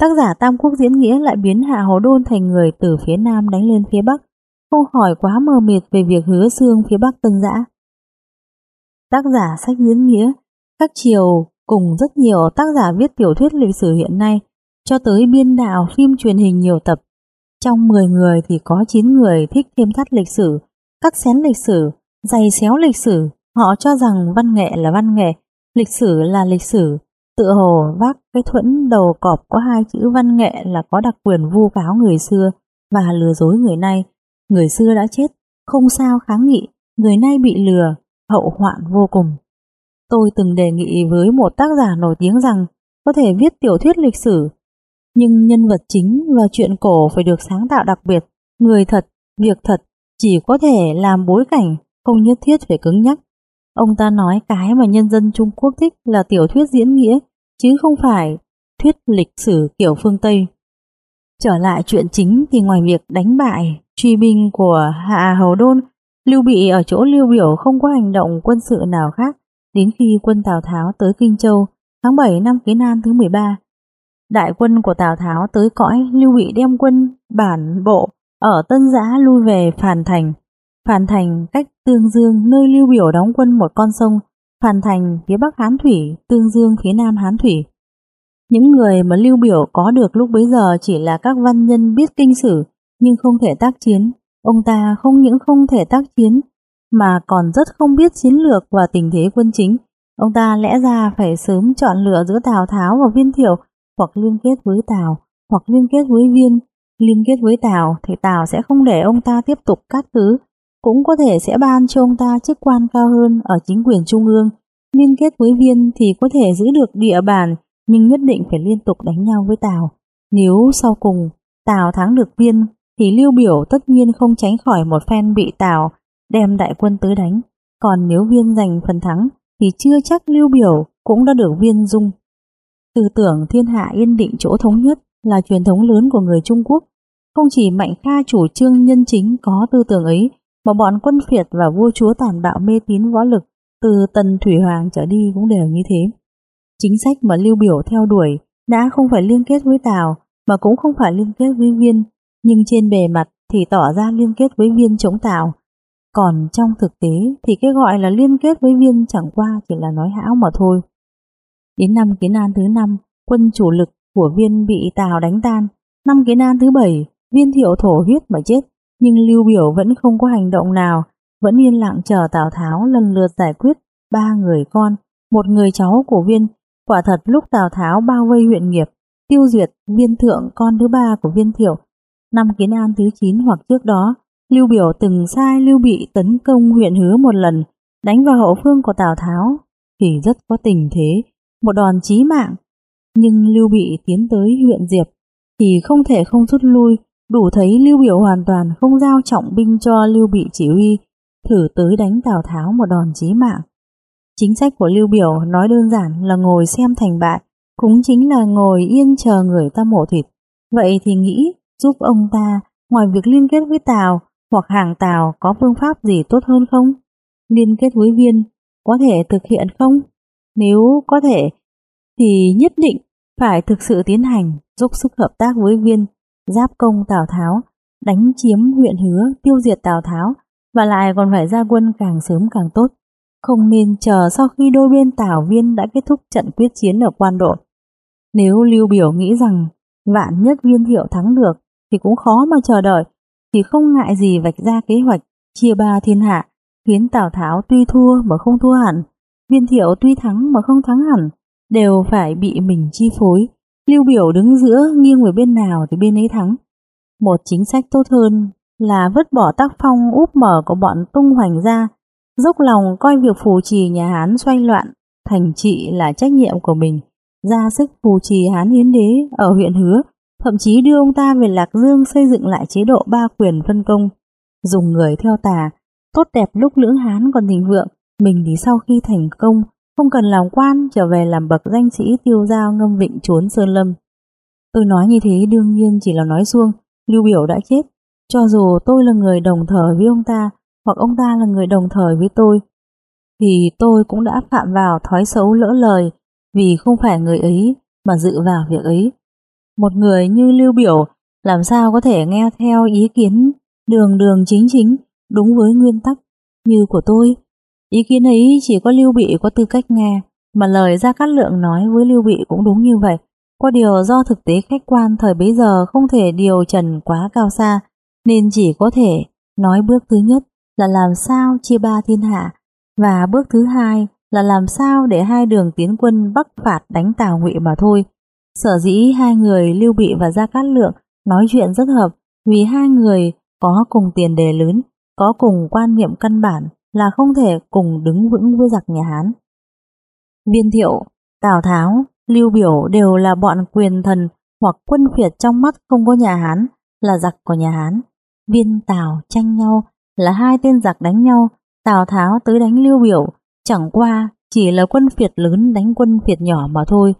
Tác giả Tam Quốc diễn nghĩa lại biến Hạ Hầu Đôn thành người từ phía Nam đánh lên phía Bắc, không khỏi quá mờ mịt về việc hứa xương phía Bắc tân giã. Tác giả sách diễn nghĩa, các triều cùng rất nhiều tác giả viết tiểu thuyết lịch sử hiện nay, cho tới biên đạo phim truyền hình nhiều tập. Trong 10 người thì có 9 người thích thêm thắt lịch sử, cắt xén lịch sử, dày xéo lịch sử. Họ cho rằng văn nghệ là văn nghệ, lịch sử là lịch sử. Tự hồ vác cái thuẫn đầu cọp có hai chữ văn nghệ là có đặc quyền vu cáo người xưa và lừa dối người nay. Người xưa đã chết, không sao kháng nghị, người nay bị lừa, hậu hoạn vô cùng. Tôi từng đề nghị với một tác giả nổi tiếng rằng có thể viết tiểu thuyết lịch sử, nhưng nhân vật chính và chuyện cổ phải được sáng tạo đặc biệt, người thật, việc thật, chỉ có thể làm bối cảnh, không nhất thiết phải cứng nhắc. Ông ta nói cái mà nhân dân Trung Quốc thích là tiểu thuyết diễn nghĩa, chứ không phải thuyết lịch sử kiểu phương Tây. Trở lại chuyện chính thì ngoài việc đánh bại, truy binh của Hạ Hầu Đôn, Lưu Bị ở chỗ Lưu Biểu không có hành động quân sự nào khác đến khi quân Tào Tháo tới Kinh Châu tháng 7 năm Kiến An thứ 13. Đại quân của Tào Tháo tới cõi Lưu Bị đem quân bản bộ ở Tân Giã lui về Phàn Thành. Phàn Thành cách Tương Dương nơi Lưu Biểu đóng quân một con sông, Phàn Thành phía Bắc Hán Thủy, Tương Dương phía Nam Hán Thủy. Những người mà Lưu Biểu có được lúc bấy giờ chỉ là các văn nhân biết kinh sử nhưng không thể tác chiến. Ông ta không những không thể tác chiến mà còn rất không biết chiến lược và tình thế quân chính. Ông ta lẽ ra phải sớm chọn lựa giữa Tào Tháo và Viên Thiệu hoặc liên kết với Tào hoặc liên kết với Viên. Liên kết với Tào thì Tào sẽ không để ông ta tiếp tục cát cứ, cũng có thể sẽ ban cho ông ta chức quan cao hơn ở chính quyền trung ương. Liên kết với Viên thì có thể giữ được địa bàn nhưng nhất định phải liên tục đánh nhau với Tào. Nếu sau cùng Tào thắng được Viên thì Lưu Biểu tất nhiên không tránh khỏi một phen bị Tào đem đại quân tới đánh. Còn nếu viên giành phần thắng thì chưa chắc lưu biểu cũng đã được viên dung. Tư tưởng thiên hạ yên định chỗ thống nhất là truyền thống lớn của người Trung Quốc. Không chỉ Mạnh Kha chủ trương nhân chính có tư tưởng ấy, mà bọn quân phiệt và vua chúa tàn bạo mê tín võ lực từ tần thủy hoàng trở đi cũng đều như thế. Chính sách mà lưu biểu theo đuổi đã không phải liên kết với Tào mà cũng không phải liên kết với viên, nhưng trên bề mặt thì tỏ ra liên kết với viên chống Tào còn trong thực tế thì cái gọi là liên kết với viên chẳng qua chỉ là nói hão mà thôi. Đến năm Kiến An thứ năm, quân chủ lực của viên bị Tào đánh tan. Năm Kiến An thứ bảy, viên thiệu thổ huyết mà chết, nhưng Lưu Biểu vẫn không có hành động nào, vẫn yên lặng chờ Tào Tháo lần lượt giải quyết ba người con, một người cháu của viên. Quả thật lúc Tào Tháo bao vây huyện nghiệp, tiêu diệt viên thượng con thứ ba của viên thiệu. Năm Kiến An thứ 9 hoặc trước đó, Lưu Biểu từng sai Lưu Bị tấn công huyện Hứa một lần, đánh vào hậu phương của Tào Tháo, thì rất có tình thế, một đòn chí mạng. Nhưng Lưu Bị tiến tới huyện Diệp, thì không thể không rút lui, đủ thấy Lưu Biểu hoàn toàn không giao trọng binh cho Lưu Bị chỉ huy, thử tới đánh Tào Tháo một đòn chí mạng. Chính sách của Lưu Biểu nói đơn giản là ngồi xem thành bại, cũng chính là ngồi yên chờ người ta mổ thịt. Vậy thì nghĩ giúp ông ta, ngoài việc liên kết với Tào, hoặc hàng tàu có phương pháp gì tốt hơn không? Liên kết với viên có thể thực hiện không? Nếu có thể, thì nhất định phải thực sự tiến hành giúp sức hợp tác với viên giáp công Tào Tháo, đánh chiếm huyện hứa, tiêu diệt Tào Tháo, và lại còn phải ra quân càng sớm càng tốt không nên chờ sau khi đôi bên Tào Viên đã kết thúc trận quyết chiến ở quan độ. Nếu Lưu Biểu nghĩ rằng vạn nhất viên thiệu thắng được, thì cũng khó mà chờ đợi thì không ngại gì vạch ra kế hoạch chia ba thiên hạ, khiến Tào Tháo tuy thua mà không thua hẳn, viên thiệu tuy thắng mà không thắng hẳn, đều phải bị mình chi phối. Lưu biểu đứng giữa nghiêng về bên nào thì bên ấy thắng. Một chính sách tốt hơn là vứt bỏ tác phong úp mở của bọn tung hoành ra, dốc lòng coi việc phù trì nhà Hán xoay loạn thành trị là trách nhiệm của mình, ra sức phù trì Hán Hiến Đế ở huyện Hứa, thậm chí đưa ông ta về Lạc Dương xây dựng lại chế độ ba quyền phân công, dùng người theo tà, tốt đẹp lúc lưỡng Hán còn thịnh vượng, mình thì sau khi thành công, không cần làm quan trở về làm bậc danh sĩ tiêu giao ngâm vịnh trốn sơn lâm. Tôi nói như thế đương nhiên chỉ là nói xuông, Lưu Biểu đã chết, cho dù tôi là người đồng thời với ông ta, hoặc ông ta là người đồng thời với tôi, thì tôi cũng đã phạm vào thói xấu lỡ lời vì không phải người ấy mà dự vào việc ấy. Một người như Lưu Biểu làm sao có thể nghe theo ý kiến đường đường chính chính đúng với nguyên tắc như của tôi. Ý kiến ấy chỉ có Lưu Bị có tư cách nghe, mà lời Gia Cát Lượng nói với Lưu Bị cũng đúng như vậy. Có điều do thực tế khách quan thời bấy giờ không thể điều trần quá cao xa, nên chỉ có thể nói bước thứ nhất là làm sao chia ba thiên hạ, và bước thứ hai là làm sao để hai đường tiến quân bắc phạt đánh Tào Ngụy mà thôi. Sở dĩ hai người Lưu Bị và Gia Cát Lượng nói chuyện rất hợp vì hai người có cùng tiền đề lớn, có cùng quan niệm căn bản là không thể cùng đứng vững với giặc nhà Hán. Viên Thiệu, Tào Tháo, Lưu Biểu đều là bọn quyền thần hoặc quân phiệt trong mắt không có nhà Hán, là giặc của nhà Hán. Viên Tào tranh nhau là hai tên giặc đánh nhau, Tào Tháo tới đánh Lưu Biểu, chẳng qua chỉ là quân phiệt lớn đánh quân phiệt nhỏ mà thôi.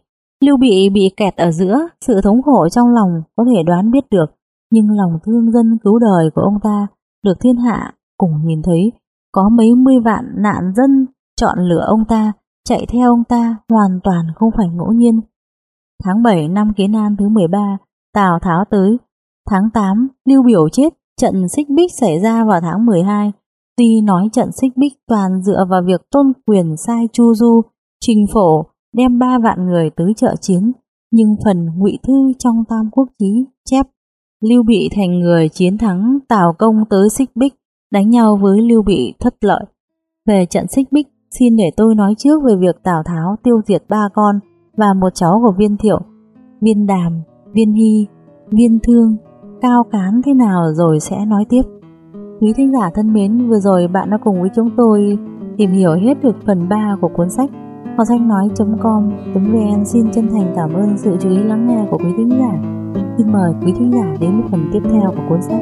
Lưu Bị bị kẹt ở giữa, sự thống khổ trong lòng có thể đoán biết được, nhưng lòng thương dân cứu đời của ông ta được thiên hạ cùng nhìn thấy, có mấy mươi vạn nạn dân chọn lựa ông ta, chạy theo ông ta hoàn toàn không phải ngẫu nhiên. Tháng 7 năm Kiến An thứ 13, Tào Tháo tới. Tháng 8, Lưu Biểu chết, trận xích bích xảy ra vào tháng 12. Tuy nói trận xích bích toàn dựa vào việc tôn quyền sai Chu Du, Trình Phổ đem ba vạn người tới trợ chiến, nhưng phần ngụy thư trong Tam Quốc Chí chép Lưu Bị thành người chiến thắng Tào Công tới xích bích, đánh nhau với Lưu Bị thất lợi. Về trận xích bích, xin để tôi nói trước về việc Tào Tháo tiêu diệt ba con và một cháu của viên thiệu, viên đàm, viên hy, viên thương, cao cán thế nào rồi sẽ nói tiếp. Quý thính giả thân mến, vừa rồi bạn đã cùng với chúng tôi tìm hiểu hết được phần 3 của cuốn sách Ngọc Thanh nói.com.vn xin chân thành cảm ơn sự chú ý lắng nghe của quý thính giả. Xin mời quý thính giả đến với phần tiếp theo của cuốn sách.